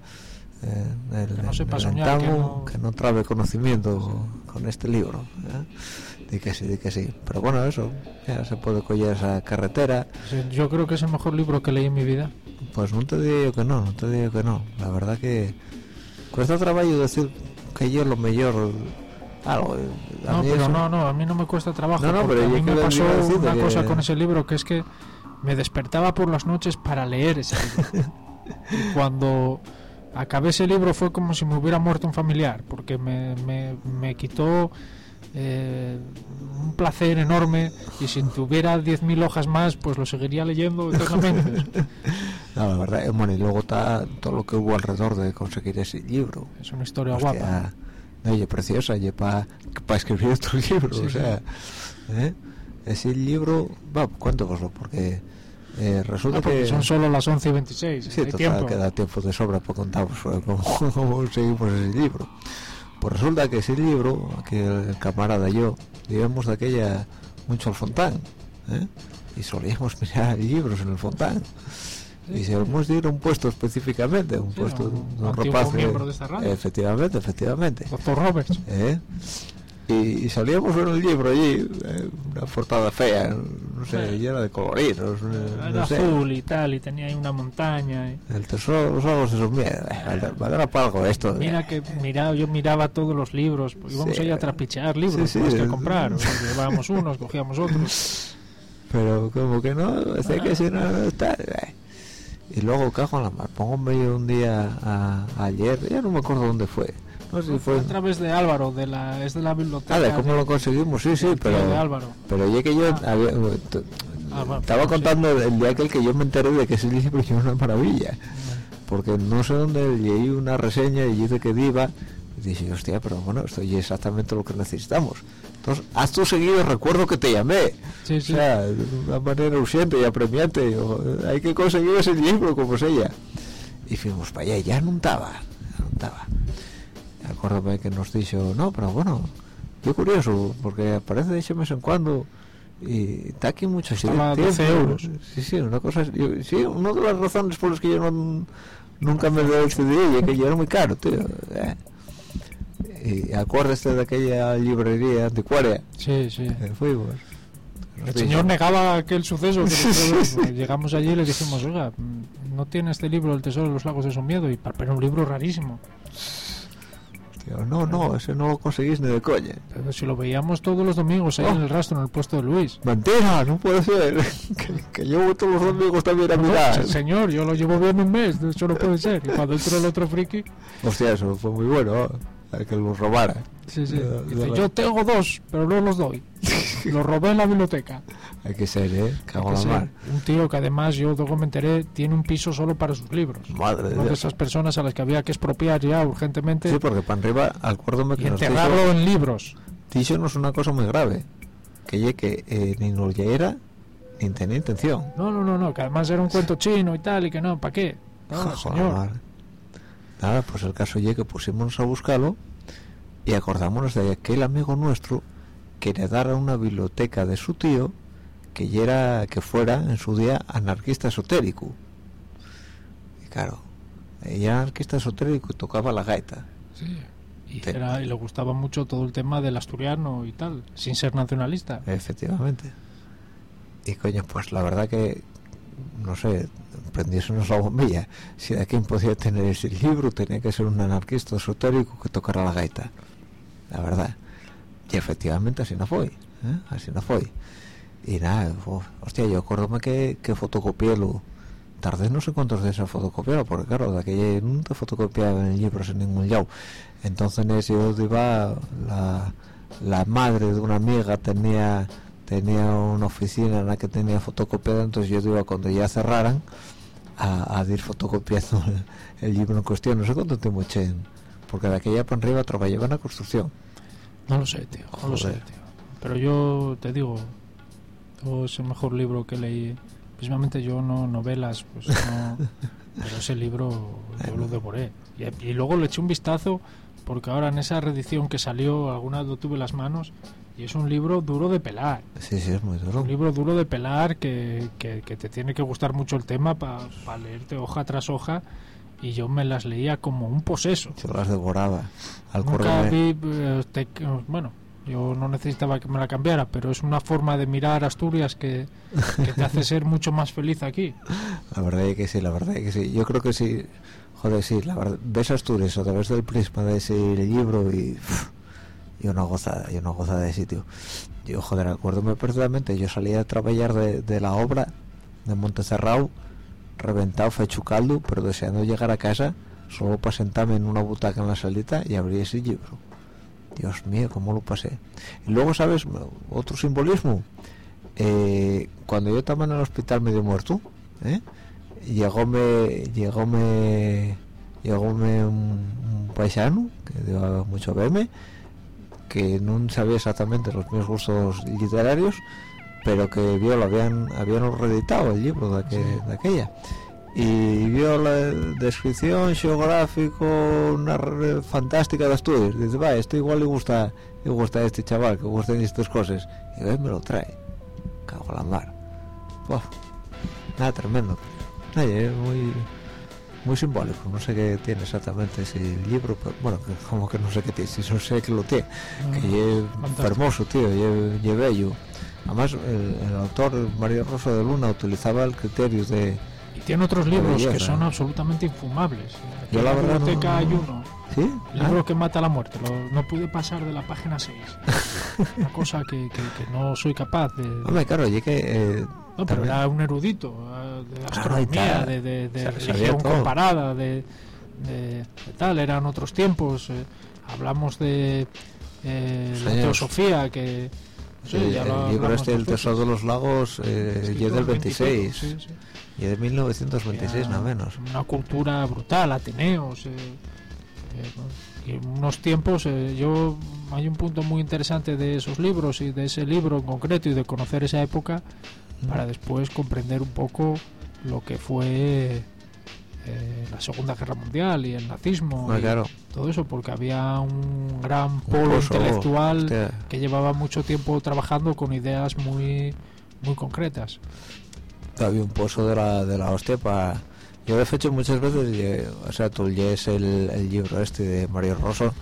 eh, el, Que no sepa el soñar, que no- que no trabe conocimiento con este libro ¿eh? di que sí di que sí pero bueno eso ya se puede coger esa carretera Sí, Yo creo que es el mejor libro que leí en mi vida. Pues no te digo que no, no te digo que no. La verdad que cuesta trabajo decir que yo lo mejor algo. eh, a No, mí pero eso- no, no, a mí no me cuesta trabajo. No, no, pero a mí me pasó una que- cosa con ese libro que es que me despertaba por las noches para leer ese libro. y cuando acabé ese libro fue como si me hubiera muerto un familiar, porque me, me, me quitó eh, un placer enorme y si tuviera 10.000 hojas más, pues lo seguiría leyendo eternamente. No, la verdad, eh, bueno, y luego está todo lo que hubo alrededor de conseguir ese libro. es una historia Hostia, guapa. no, oye, preciosa, oye, para escribir otro libro, Sí, o sea, ¿eh? ese libro, va, cuéntamoslo, porque eh, resulta Ah, que... son solo las 11 y 26. Sí, hay total, tiempo. queda tiempo de sobra para contar pues, cómo, cómo seguimos ese libro. Pues resulta que ese libro, que el camarada y yo, íbamos de aquella mucho al Fontán, ¿eh? y solíamos mirar libros en el Fontán. Y se hemos de ir a un puesto específicamente, un Sí, puesto un un rapaz. que- miembro de esta radio. Efectivamente, efectivamente. Doctor Roberts. ¿eh? Y, y salíamos ver el libro allí, eh, una portada fea, no sé, Sí. llena de coloridos, no, Era no sé. azul y tal, y tenía ahí una montaña. y- El tesoro los ojos de sus miedos. Va a dar para algo esto. Mira que mira, yo miraba todos los libros, pues íbamos Sí. ahí a trapichear libros, Sí, más que comprar. o sea, llevábamos unos, cogíamos otros. Pero como que no, sé que si no, no está. eh. Y luego cajo en la mar. Pongo medio un día a- ayer, ya no me acuerdo dónde fue. No si fue. a través de Álvaro, de la, es de la biblioteca. Vale, ¿cómo de- lo conseguimos? Sí, sí, de pero. Álvaro. Pero ya que yo. Ah. había- eh, Ah, estaba sí. contando el día aquel que yo me enteré de que ese libro es una maravilla. Porque no sé dónde leí una reseña y dice que diva. Y dije, hostia, pero bueno, esto es exactamente lo que necesitamos. Entonces, acto seguido recuerdo que te llamé. Sí, sí. O sea, de una manera urgente y apremiante. yo, eh, hay que conseguir ese libro como sea. Y fuimos para allá y ya no estaba. Ya no estaba. Acuérdame que nos dijo, no, pero bueno, qué curioso, porque aparece de vez en cuando y está aquí mucho. 12 euros. Sí, sí, una cosa. yo- sí, una de las razones por las que yo no, nunca me decidí es que ya era muy caro, tío. eh. Y acuérdese de aquella librería anticuaria Sí, sí. fuimos. El señor negaba aquel suceso. Que pues, llegamos allí y le dijimos, oiga, no tiene este libro El Tesoro de los Lagos de su Miedo, y pero un libro rarísimo. Tío, no, no, ese no lo conseguís ni de coña. Pero si lo veíamos todos los domingos ahí Oh. en el rastro, en el puesto de Luis. Mentira, no puede ser. que, que yo voy todos los domingos también a mirar. No, señor, yo lo llevo viendo un mes, eso no puede ser. Y cuando entró el otro friki, Hostia, eso fue muy bueno. ¿Eh? Que los robara. sí, sí, Ya, dice, yo tengo dos, pero no los doy. Los robé en la biblioteca. Hay que ser, ¿eh? Cago la sí, mar. un tío que además, yo luego me enteré, tiene un piso solo para sus libros. Madre de Una de esas personas a las que había que expropiar ya urgentemente Sí, porque para arriba, acuérdame y que nos enterrarlo dijo, en libros. dicho no es una cosa muy grave. Que que eh, ni nos era, ni tenía intención. No, no, no, no, que además era un cuento chino y tal, y que no, ¿para qué? No, Joder, señor. madre. Nada, pues el caso ye que pusimos a buscarlo y acordámonos de aquel amigo nuestro que heredara una biblioteca de su tío que ya era que fuera en su día anarquista esotérico. Y claro, era anarquista esotérico y tocaba la gaita. Sí. Y, era- y le gustaba mucho todo el tema del asturiano y tal, sin ser nacionalista. Efectivamente. Y coño, pues la verdad que, no sé, prendiésemos la bombilla. Si de aquí podía tener ese libro, tenía que ser un anarquista esotérico que tocara la gaita. La verdad. Y efectivamente así no fue. ¿eh? Así no fue. Y nada, uf, hostia, yo acuérdome que, que fotocopiélo. Tardé no sé cuántos de esa fotocopiado, porque claro, de aquella no te fotocopiaban libros en ningún lado. Entonces yo iba, la, la madre de una amiga tenía tenía una oficina en la que tenía fotocopiada, entonces yo iba cuando ya cerraran a, a ir fotocopiando el, el libro en cuestión. No sé cuánto tiempo eché, en- porque de aquella para arriba trabajaba en la construcción. No lo sé, tío, no lo sé, Joder. tío. Pero yo te digo, es el mejor libro que leí. Precisamente yo no novelas, pues no. pero ese libro yo lo devoré. Y, y luego le eché un vistazo, porque ahora en esa reedición que salió, alguna vez lo tuve las manos, y es un libro duro de pelar. Sí, sí, es muy duro. Un libro duro de pelar que, que, que te tiene que gustar mucho el tema para leerte hoja tras hoja. Y yo me las leía como un poseso. Yo las devoraba. Al Nunca vi, eh, te- bueno, yo no necesitaba que me la cambiara, pero es una forma de mirar Asturias que, que te hace ser mucho más feliz aquí. La verdad es que sí, la verdad es que sí. Yo creo que sí. Joder, sí, la verdad. Ves Asturias a través del prisma de ese libro y. y una gozada, y una gozada de sitio. Yo, joder, acuérdome perfectamente. Yo salía a trabajar de, de la obra de Montecerrao, reventado, fecho caldo, pero deseando llegar a casa solo para sentarme en una butaca en la salita y abrir ese libro. Dios mío, cómo lo pasé. Y luego, ¿sabes? Otro simbolismo. Eh, cuando yo estaba en el hospital medio muerto, ¿eh? llegóme llegóme llegóme un, un paisano que llevaba mucho verme que no sabía exactamente los mis gustos literarios pero que vio lo habían habían reeditado el libro de, aqu- de aquella. Y vio la descripción geográfico una fantástica de Asturias. Dice va esto igual le gusta le gusta a este chaval que gustan estas cosas y ve, me lo trae. Cago en la mar. Buah, nada tremendo. Ay, es muy muy simbólico no sé qué tiene exactamente ese libro pero bueno que como que no sé qué tiene si no sé que lo tiene que es hermoso tío y es bello además el, el autor Mario Rosso de Luna utilizaba el criterio de Y tiene otros libros que belleza. son absolutamente infumables. Aquí Yo la la verdad no- biblioteca hay uno, ¿sí? el Ah, libro que mata la muerte. Lo- no pude pasar de la página 6. Una cosa que, que- que no soy capaz de... de- hombre claro y que eh, no, pero era un erudito de y astronomía, tal. de, de, religión comparada, de, tal. Eran otros tiempos. eh, hablamos de eh, la teosofía, que... no sé, el, libro este El tesoro de los lagos eh, y Escrito es del en 26 sí, sí. y de 1926 Ya, nada menos Una cultura brutal, Ateneos. eh, eh, y en unos tiempos, eh, yo hay un punto muy interesante de esos libros y de ese libro en concreto y de conocer esa época para después comprender un poco lo que fue eh, la Segunda Guerra Mundial y el nazismo Ah, y claro todo eso, porque había un gran polo intelectual hostia. que llevaba mucho tiempo trabajando con ideas muy muy concretas. había un pozo de la, de la hostia para yo de hecho muchas veces o sea tú lees el, el libro este de Mario Rosso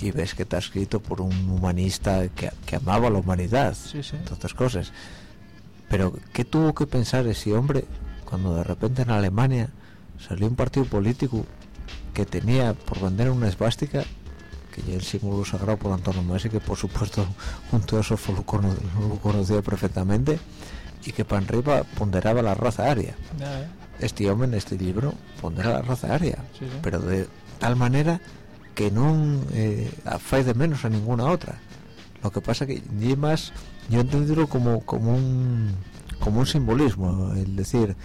y ves que está escrito por un humanista que, que amaba la humanidad Sí, sí. entre otras cosas pero ¿qué tuvo que pensar ese hombre cuando de repente en Alemania salió un partido político que tenía por bandera una esvástica que ya es el símbolo sagrado por antonomasia que por supuesto un teósofo lo, cono- lo conocía perfectamente y que para arriba ponderaba la raza aria eh. este hombre en este libro pondera la raza aria Sí, sí. pero de tal manera que no eh, de menos a ninguna otra lo que pasa que y más yo entendido como como un como un simbolismo el decir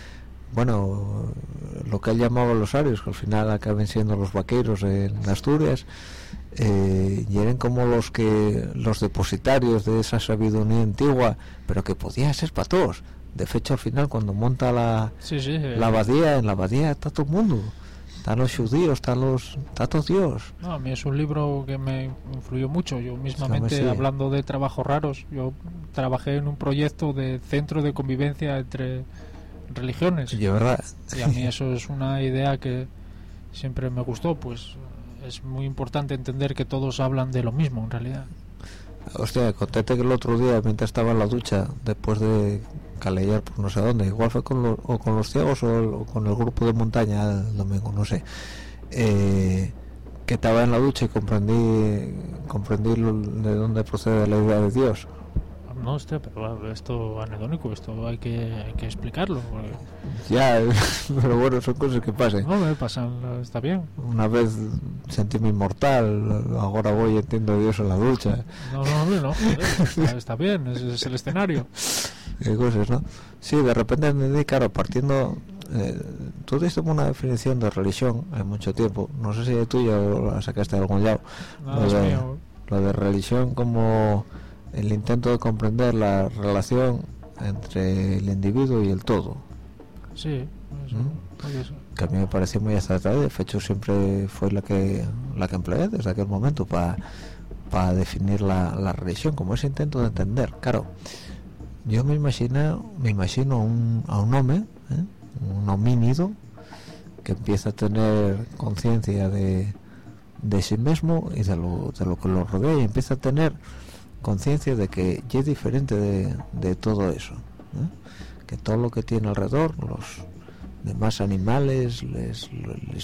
bueno lo que él llamaba los arios que al final acaben siendo los vaqueros en Asturias eh, y eran como los que los depositarios de esa sabiduría antigua pero que podía ser para todos de hecho al final cuando monta la Sí, sí. eh, la abadía en la abadía está todo el mundo están los judíos están los está todo Dios No, a mí es un libro que me influyó mucho. Yo mismamente, sí. hablando de trabajos raros, yo trabajé en un proyecto de centro de convivencia entre religiones. y verdad Y a mí eso es una idea que siempre me gustó, pues es muy importante entender que todos hablan de lo mismo en realidad. Hostia contate que el otro día mientras estaba en la ducha después de calellar por no sé dónde igual fue con los, o con los ciegos o, con el grupo de montaña el domingo no sé. Eh, que estaba en la ducha y comprendí comprendí lo- de dónde procede la idea de Dios No, hostia, pero esto anedónico, esto hay que, hay que explicarlo. porque- ya pero bueno son cosas que pasan no, me pasan, está bien. una vez sentíme inmortal ahora voy y entiendo a Dios en la ducha No, no, no, joder, está, bien, es, es el escenario. qué cosas, ¿no? Sí, de repente entendí, claro, partiendo... Eh, tú diste una definición de religión hace mucho tiempo, no sé si de tuya o la sacaste de algún lado, Nada lo es de, mío. lo de religión como el intento de comprender la relación entre el individuo y el todo. Sí, eso, ¿Mm? que a mí me pareció muy acertada de hecho siempre fue la que la que empleé desde aquel momento para para definir la, la religión como ese intento de entender claro yo me imagino me imagino un, a un hombre ¿eh? un homínido que empieza a tener conciencia de, de sí mismo y de lo, de lo que lo rodea y empieza a tener conciencia de que es diferente de, de todo eso ¿eh? que todo lo que tiene alrededor los demás animales les,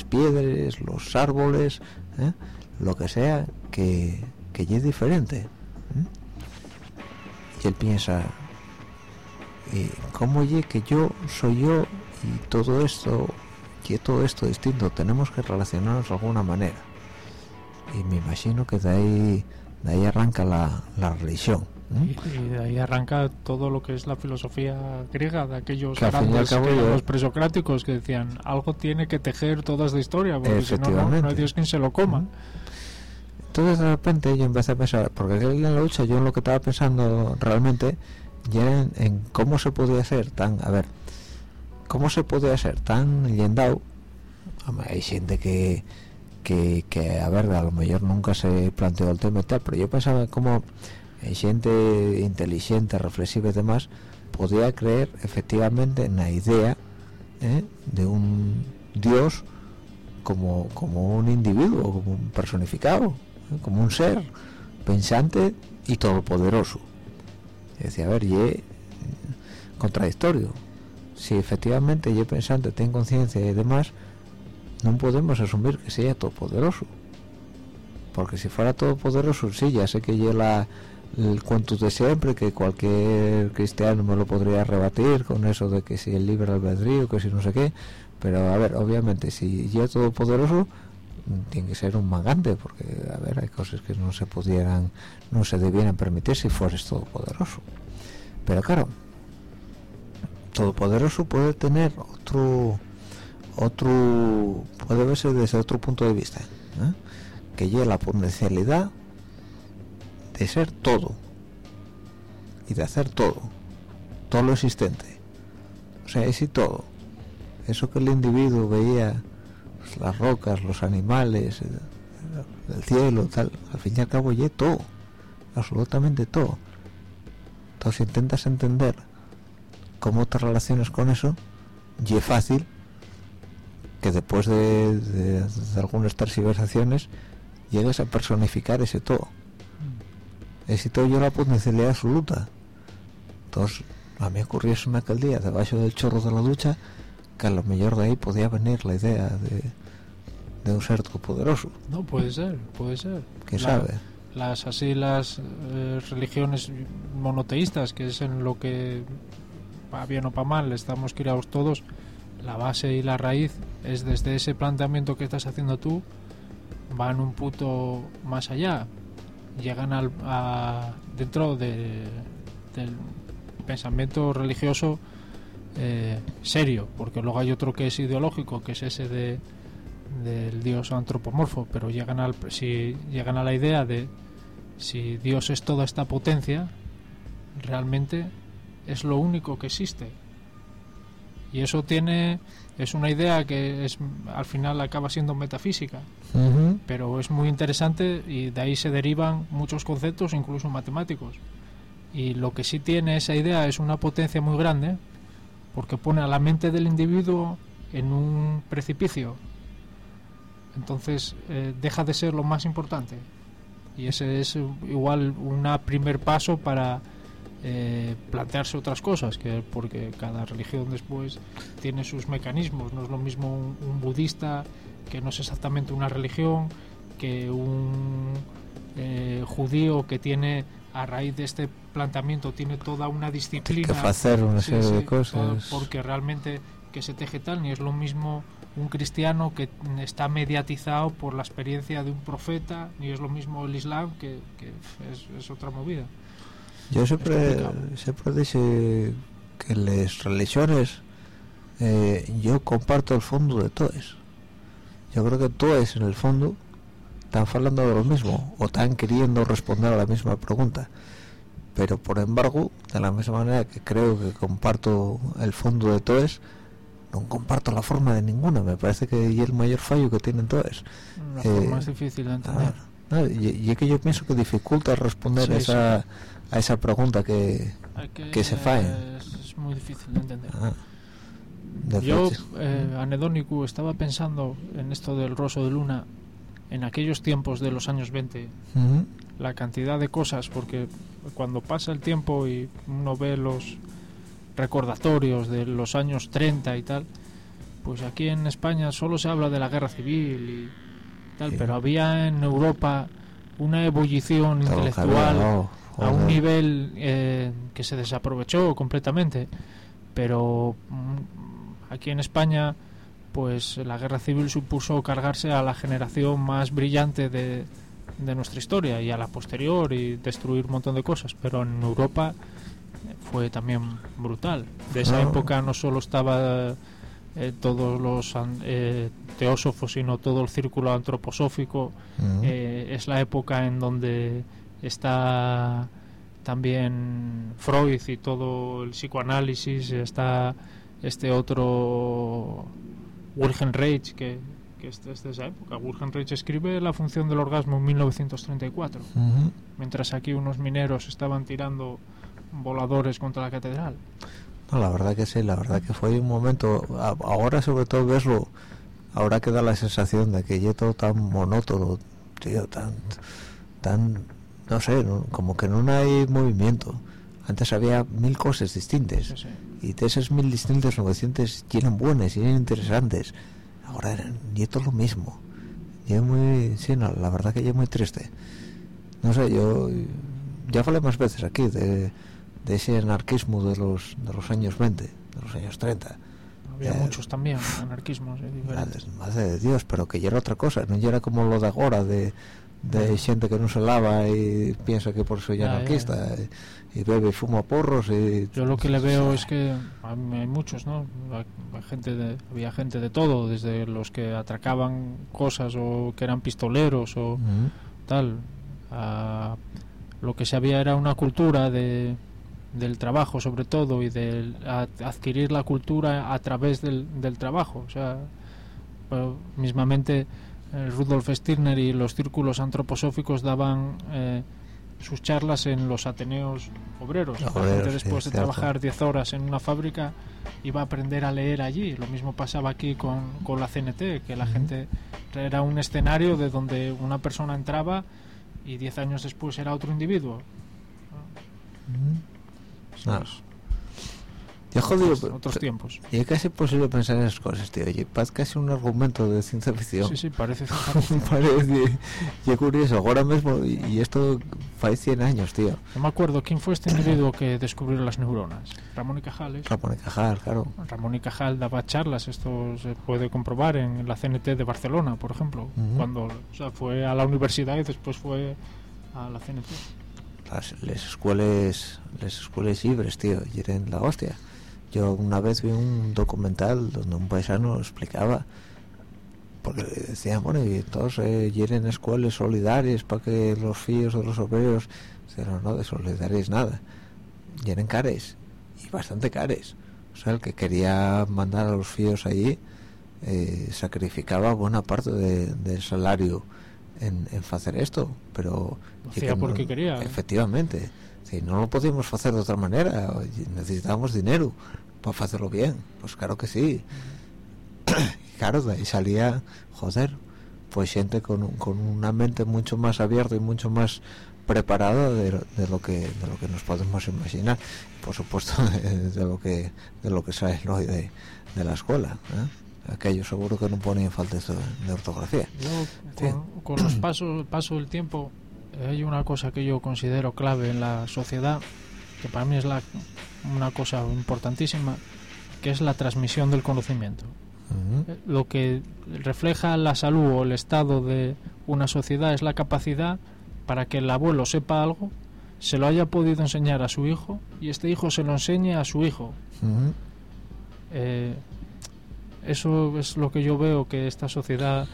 piedras los árboles ¿eh? lo que sea que, que es diferente ¿eh? y él piensa y cómo oye que yo soy yo y todo esto que todo esto distinto tenemos que relacionarnos de alguna manera y me imagino que de ahí de ahí arranca la, la religión ¿eh? Y, y de ahí arranca todo lo que es la filosofía griega, de aquellos Que grandes cabo que yo- los presocráticos que decían algo tiene que tejer toda esta historia, porque si no, no, no hay Dios quien se lo coma. entonces de repente yo empecé a pensar porque en la lucha yo en lo que estaba pensando realmente ya en, en cómo se podía hacer tan a ver cómo se podía ser tan Hombre, hay gente que, que a ver a lo mejor nunca se planteó el tema y tal pero yo pensaba cómo hay gente inteligente reflexiva y demás podía creer efectivamente en la idea ¿eh? de un dios como como un individuo como un personificado ¿eh? como un ser pensante y todopoderoso y decía a ver y es contradictorio si efectivamente yo pensante tengo conciencia y demás no podemos asumir que sea todopoderoso. Porque si fuera todopoderoso sí ya sé que ya el cuento de siempre que cualquier cristiano me lo podría rebatir con eso de que si el libre albedrío que si no sé qué. Pero a ver obviamente si ya todopoderoso tiene que ser un magante porque a ver hay cosas que no se pudieran no se debieran permitir si fueres todopoderoso. Pero claro todopoderoso puede tener otro otro puede verse desde otro punto de vista ¿eh? que lleva la potencialidad de ser todo y de hacer todo todo lo existente o sea es y todo eso que el individuo veía pues, las rocas los animales el, el cielo tal al fin y al cabo ya todo absolutamente todo entonces intentas entender cómo te relacionas con eso y es fácil que después de, de- de algunas tergiversaciones llegues a personificar ese todo. Ese todo yo la potencialidad absoluta. Entonces a mí ocurriese en aquel día debajo del chorro de la ducha que a lo mejor de ahí podía venir la idea de, de un ser todopoderoso. No, puede ser, puede ser. La- sabe Las así las eh, religiones monoteístas, que es en lo que para bien o para mal estamos criados todos, la base y la raíz es desde ese planteamiento que estás haciendo tú, van un punto más allá, llegan al, a, dentro de- del pensamiento religioso eh, serio, porque luego hay otro que es ideológico, que es ese de del dios antropomorfo, pero llegan al si llegan a la idea de si Dios es toda esta potencia, realmente es lo único que existe. Y eso tiene es una idea que es al final acaba siendo metafísica, pero es muy interesante y de ahí se derivan muchos conceptos, incluso matemáticos. Y lo que sí tiene esa idea es una potencia muy grande, porque pone a la mente del individuo en un precipicio. Entonces eh, deja de ser lo más importante. Y ese es eh, igual un primer paso para eh, plantearse otras cosas, que porque cada religión después tiene sus mecanismos. No es lo mismo un, un budista que no es exactamente una religión que un eh, judío que tiene a raíz de este planteamiento tiene toda una disciplina. Que hacer una Sí, serie sí, de cosas. porque realmente que se teje tal ni es lo mismo un cristiano que está mediatizado por la experiencia de un profeta ni es lo mismo el islam que, que es, es otra movida Yo siempre, siempre dije que las religiones eh, yo comparto el fondo de todas. Yo creo que todas en el fondo están hablando de lo mismo o están queriendo responder a la misma pregunta. Pero por embargo, de la misma manera que creo que comparto el fondo de todas, no comparto la forma de ninguna me parece que es el mayor fallo que tienen todas Una Eh, forma más difícil de entender. Ah, no, y, y es que yo pienso que dificulta responder Sí, esa a esa pregunta que que, que se faen. Es, muy difícil de entender. ah, Yo, eh, anedónico, estaba pensando en esto del Rosso de Luna en aquellos tiempos de los años 20, Ujú, la cantidad de cosas, porque cuando pasa el tiempo y uno ve los recordatorios de los años 30 y tal, pues aquí en España solo se habla de la guerra civil y tal, Sí. pero había en Europa una ebullición todo intelectual a un nivel eh, que se desaprovechó completamente. Pero mm, aquí en España pues la guerra civil supuso cargarse a la generación más brillante de, de nuestra historia y a la posterior y destruir un montón de cosas. Pero en Europa eh, fue también brutal. De esa Ah. época no solo estaba eh, todos los eh, teósofos sino todo el círculo antroposófico. Eh, es la época en donde está también Freud y todo el psicoanálisis, está este otro Wilhelm Reich que, que es, de esa época. Wilhelm Reich escribe La función del orgasmo en 1934, Ujú. mientras aquí unos mineros estaban tirando voladores contra la catedral. No, la verdad que sí, la verdad que fue un momento, ahora sobre todo verlo, ahora que da la sensación de que ya todo tan monótono, tío, tan, tan, no sé, no- como que no hay movimiento. Antes había mil cosas distintas Sí, sí. y de esas mil distintas 900 y eran buenas y eran interesantes. Ahora eran, y todo lo mismo. Y muy, sí, no, la verdad que es muy triste. No sé, yo ya hablé más veces aquí de, de ese anarquismo de los, de los años 20, de los años 30. Había Eh, muchos también, anarquismos eh. Madre, madre de Dios, pero que ya era otra cosa, no ya era como lo de ahora, de, de gente que no se lava y piensa que por eso ya Ya, ya, anarquista, Y, y bebe y fuma porros y... Yo lo que le veo es que hay muchos, ¿no? Hay- gente de- había gente de todo, desde los que atracaban cosas o que eran pistoleros o tal. a- lo que se había era una cultura de, del trabajo, sobre todo, y de adquirir la cultura a través del, del trabajo. O sea, mismamente eh, Rudolf Stirner y los círculos antroposóficos daban eh, sus charlas en los ateneos obreros. La gente sí, después de cierto. trabajar 10 horas en una fábrica iba a aprender a leer allí. Lo mismo pasaba aquí con, con la CNT, que la gente era un escenario de donde una persona entraba y 10 años después era otro individuo. Ah. Ya jodido, otros, tiempos. y es casi imposible pensar en esas cosas, tío. Oye, es casi un argumento de ciencia ficción. Sí, sí, parece ciencia ficción. Parece, y es curioso, ahora mismo, y, y esto fue 100 años, tío. No me acuerdo quién fue este individuo que descubrió las neuronas. Ramón y Cajales. Ramón y Cajal, claro. Ramón y Cajal daba charlas, esto se puede comprobar en la CNT de Barcelona, por ejemplo, cuando o sea, fue a la universidad y después fue a la CNT. Las, las escuelas, las escuelas libres, tío, y eran la hostia. Yo una vez vi un documental donde un paisano explicaba, porque decían, bueno, y todos eh, quieren escuelas solidarias para que los fíos de los obreros, pero no, de solidarias nada. Eran cares, y bastante cares. O sea, el que quería mandar a los fíos allí eh, sacrificaba buena parte de- del salario en, en hacer esto, pero... Hacía que porque quería. Efectivamente. Si no lo podíamos hacer de otra manera, necesitábamos dinero para hacerlo bien. Pues claro que sí. Y claro, de ahí salía, joder, pues gente con, con una mente mucho más abierta y mucho más preparada de, de lo que de lo que nos podemos imaginar por supuesto de, de lo que de lo que sale hoy de, de la escuela ¿eh? aquello seguro que no ponen faltas de, de ortografía Yo, con, con los pasos, paso del tiempo, eh, hay una cosa que yo considero clave en la sociedad, que para mí es la, una cosa importantísima, que es la transmisión del conocimiento. Lo que refleja la salud o el estado de una sociedad es la capacidad para que el abuelo sepa algo, se lo haya podido enseñar a su hijo y este hijo se lo enseñe a su hijo. Eh, eso es lo que yo veo que esta sociedad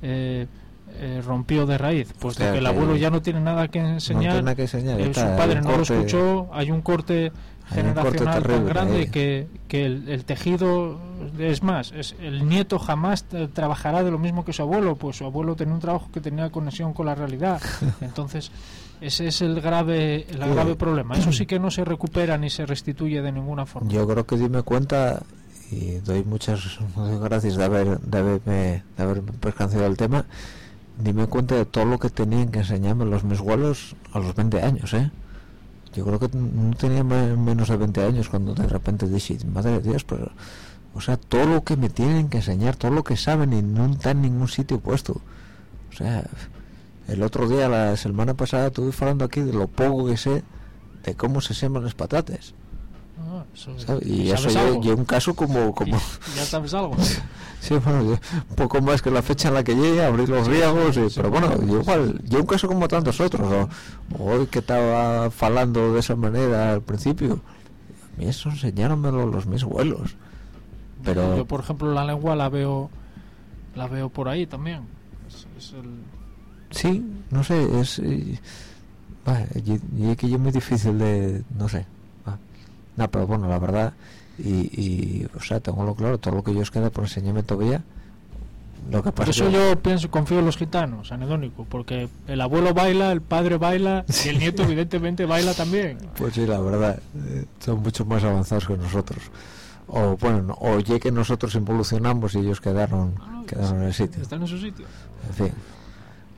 eh, eh, rompió de raíz, sea, que el abuelo ya no tiene nada que enseñar, tiene nada que enseñar, eh, está, su padre no lo escuchó, hay un corte Hay un corte generacional tan grande que, que el, el tejido es más, es, el nieto jamás trabajará de lo mismo que su abuelo, pues su abuelo tenía un trabajo que tenía conexión con la realidad, entonces ese es el grave, el grave problema, eso sí que no se recupera ni se restituye de ninguna forma. Yo creo que dime cuenta y doy muchas muchas gracias de haber de haberme de haberme percanciado del tema. Dime cuenta de todo lo que tenían que enseñarme los mis a los 20 años, ¿eh? Yo creo que no tenía me- menos de 20 años cuando de repente dije, madre de Dios, pero o sea, todo lo que me tienen que enseñar, todo lo que saben y no está en ningún sitio puesto. O sea, el otro día, la semana pasada, estuve hablando aquí de lo poco que sé de cómo se siembran las patatas. Ah, eso- ¿sabes? Y ¿sabes eso yo, algo? yo un caso como como Y- ya sabes algo. sí bueno yo- un poco más que la fecha en la que llegue abrir los riegos y- pero bueno yo igual yo un caso como tantos otros o, hoy que estaba falando de esa manera al principio a mí eso enseñármelo los mis abuelos pero yo por ejemplo la lengua la veo la veo por ahí también es, es el- sí no sé es eh, y, y es que yo es muy difícil de no sé no pero bueno la verdad y, y o sea tengo lo claro todo lo que yo os queda por enseñarme todavía lo que por eso que- yo pienso confío en los gitanos anedónico porque el abuelo baila el padre baila y el nieto evidentemente baila también Pues sí, la verdad, eh, son mucho más avanzados que nosotros. O bueno, no, o ya que nosotros evolucionamos y ellos quedaron, Ah, quedaron en el sitio. están en su sitio En fin.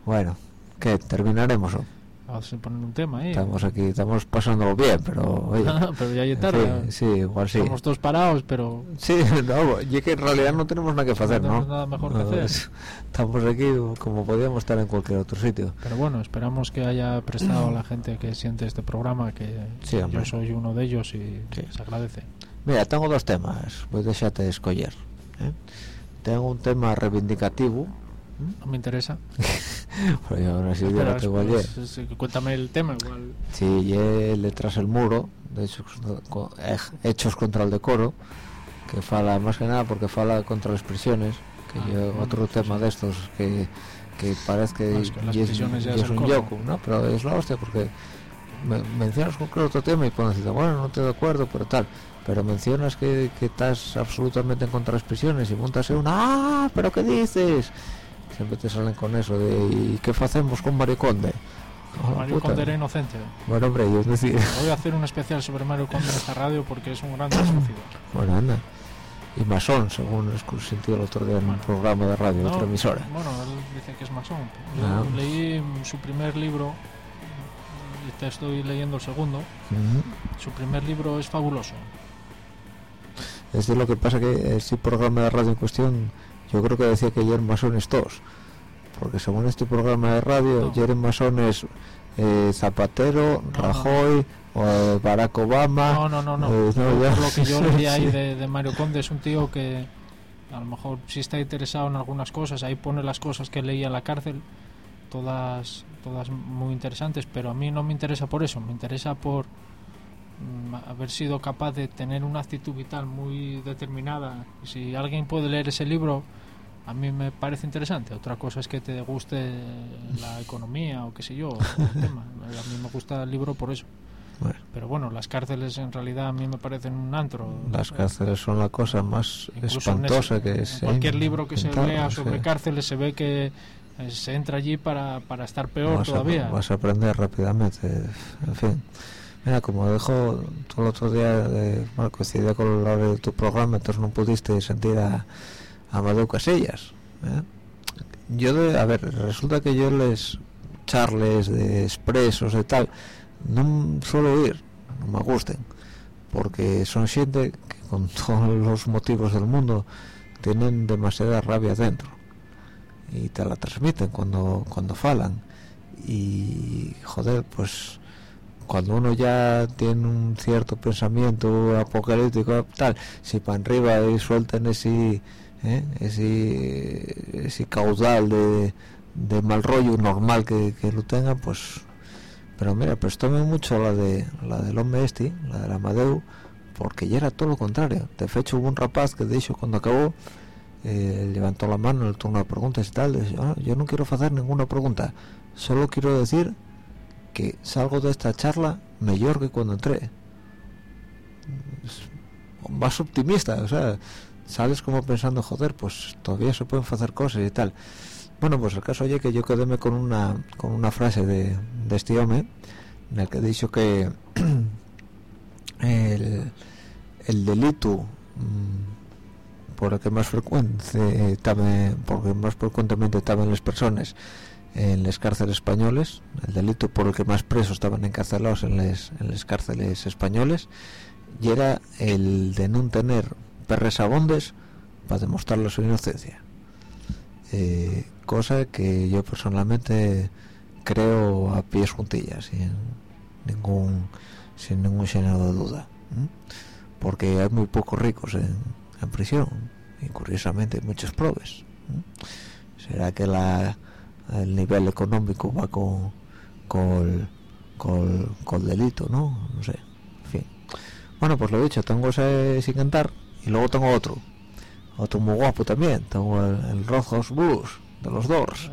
Bueno, ¿qué? ¿Terminaremos? o? Vamos a poner un tema ahí Estamos aquí, estamos pasándolo bien, pero oye. pero ya es en tarde fin, sí, igual sí. estamos todos parados pero Sí, no, y que en realidad no tenemos nada que hacer, No ¿no? tenemos nada mejor que No, hacer. es- Estamos aquí como podíamos estar en cualquier otro sitio. pero bueno esperamos que haya prestado a la gente que siente este programa que Sí, yo soy uno de ellos y Sí. se agradece Mira, tengo dos temas, voy a dejarte escoger. ¿eh? Tengo un tema reivindicativo, no me interesa pero yo lo tengo ayer. cuéntame el tema igual Sí, y detrás el muro, de hecho, co- eh, hechos contra el decoro, que fala más que nada porque fala contra las prisiones, que Ah, yo otro tema sí. de estos que, que parece que, No, es que y es, y es un yoku, ¿no? Pero es la hostia porque me- mencionas cualquier otro tema y decir, bueno, no estoy de acuerdo, pero tal. Pero mencionas que, que estás absolutamente en contra de las prisiones y montas en una, ¡ah! ¿Pero qué dices? Siempre te salen con eso de, ¿y qué hacemos con Mario Conde? Oh, Mario puta. Conde era inocente Bueno, hombre, yo decir, voy a hacer un especial sobre Mario Conde en esta radio porque es un gran desconocido bueno, anda. Y masón, según he sentido el otro día en un Bueno. programa de radio, No, otra emisora. bueno él dice que es masón Ah. leí su primer libro y te estoy leyendo el segundo Ujú. su primer libro es fabuloso Es de lo que pasa que ese programa de radio en cuestión, yo creo que decía que eran masones todos. Porque según este programa de radio, No. eran masones eh, Zapatero, No, no. Rajoy, o eh, Barack Obama. no no no no, eh, ya- lo que yo leí ahí Sí. de, de Mario Conde es un tío que a lo mejor sí está interesado en algunas cosas ahí pone las cosas que leía en la cárcel todas todas muy interesantes pero a mí no me interesa por eso me interesa por mm, haber sido capaz de tener una actitud vital muy determinada y si alguien puede leer ese libro a mí me parece interesante. Otra cosa es que te guste la economía o qué sé yo el tema. a mí me gusta el libro por eso. Bueno, pero bueno las cárceles en realidad a mí me parecen un antro. Las cárceles son la cosa más Incluso en espantosa ese- que cualquier libro que se lea sobre cárceles se ve que eh, se entra allí para, para estar peor vas a- todavía. vas a aprender rápidamente en fin. Mira como dijo todo el otro día de, bueno, coincidía con la hora de tu programa entonces no pudiste sentir a, a Amadeu Casellas ¿eh? yo de, a ver resulta que yo les charles de expresos y tal no suelo ir no me gusten porque son gente que con todos los motivos del mundo tienen demasiada rabia dentro y te la transmiten cuando cuando falan y joder pues cuando uno ya tiene un cierto pensamiento apocalíptico tal si para arriba y sueltan ese ¿eh? ese ese caudal de, de mal rollo normal que, que lo tengan pues pero mira prestóme mucho la de la del hombre este la del Amadeu porque ya era todo lo contrario de hecho hubo un rapaz que de hecho cuando acabó eh, levantó la mano en el turno de preguntas y tal "Ah, yo no quiero hacer ninguna pregunta solo quiero decir que salgo de esta charla mejor que cuando entré más optimista o sea sales como pensando joder pues todavía se pueden hacer cosas y tal bueno pues el caso oye que yo quedéme con una con una frase de, de este hombre en el que he dicho que el, el delito mm, por el que más frecuente también porque más frecuentemente estaban las personas en las cárceles españoles el delito por el que más presos estaban encarcelados en las en cárceles españoles y era el de no tener perres abondes para demostrar su inocencia. Eh, cosa que yo personalmente creo a pies juntillas sin ningún sin ningún de duda porque hay muy pocos ricos en, prisión y curiosamente hay muchos probes será que la el nivel económico va con con con, delito no no sé bueno pues lo dicho tengo ese sin cantar y luego tengo otro otro muy guapo también tengo el, el Rojos Blues de los Doors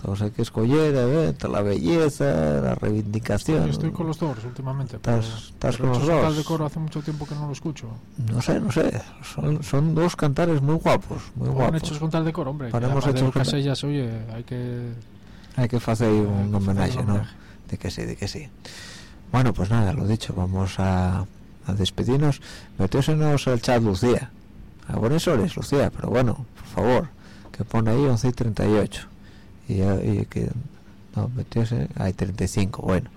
entonces hay que escoger entre la belleza la reivindicación Yo estoy con los dos últimamente. Estás- estás con los tal de coro hace mucho tiempo que no lo escucho. no sé no sé son, son dos cantares muy guapos muy guapos hechos con tal de coro, hombre. Ponemos hechos con- Casellas, oye, hay que... hay que hacer ahí un que homenaje un ¿no? de que sí de que sí bueno pues nada lo dicho vamos a, a despedirnos. Metiósenos al chat Lucía. A buenas horas Lucía pero bueno por favor que pone ahí 11 y 38 y, y que no metióse hay 35 bueno.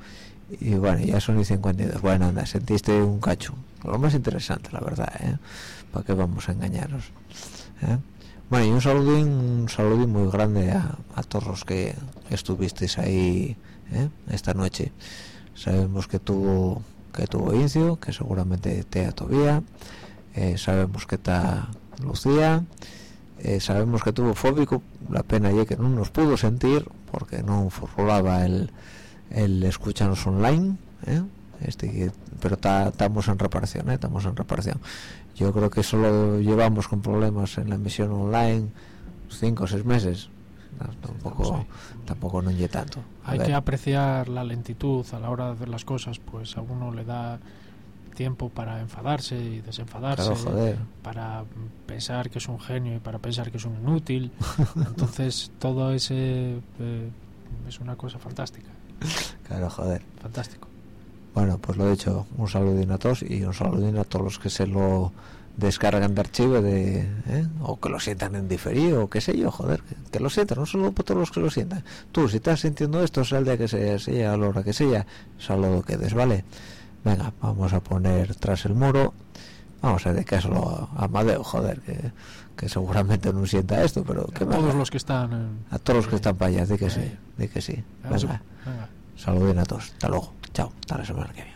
Y bueno ya son y 52 bueno anda sentiste un cacho. Lo más interesante la verdad ¿eh? para qué vamos a engañarnos ¿eh? bueno y un saludín un saludín muy grande a, a todos los que estuvisteis ahí ¿eh? esta noche. Sabemos que tuvo que tuvo Incio que seguramente te todavía. Eh, sabemos que está Lucía. Eh, sabemos que tuvo fóbico la pena ya que no nos pudo sentir porque no formulaba el, el escucharnos online ¿eh? este pero ta- estamos en reparación estamos en reparación. Yo creo que solo llevamos con problemas en la emisión online cinco o seis meses tampoco tampoco no tanto A Hay ver. que apreciar la lentitud a la hora de hacer las cosas, pues a uno le da tiempo para enfadarse y desenfadarse, Claro, para pensar que es un genio y para pensar que es un inútil. Entonces, todo ese eh, es una cosa fantástica, claro joder fantástico. Bueno, pues lo he dicho, un saludín a todos y un saludín a todos los que se lo descargan de archivo de, ¿eh? o que lo sientan en diferido o qué sé yo, joder, que, que lo sientan, no solo por todos los que lo sientan. Tú, si estás sintiendo esto, sea el día que sea, sea a la hora que sea, saludo que des, ¿vale? Venga, vamos a poner tras el muro, vamos a dedicarlo a Amadeo, joder, que, que seguramente no sienta esto, pero que A todos venga. los que están... en- a todos los que están para allá, di que sí, di que sí. Venga, Venga, venga. saludín a todos, hasta luego, chao, hasta la semana que viene.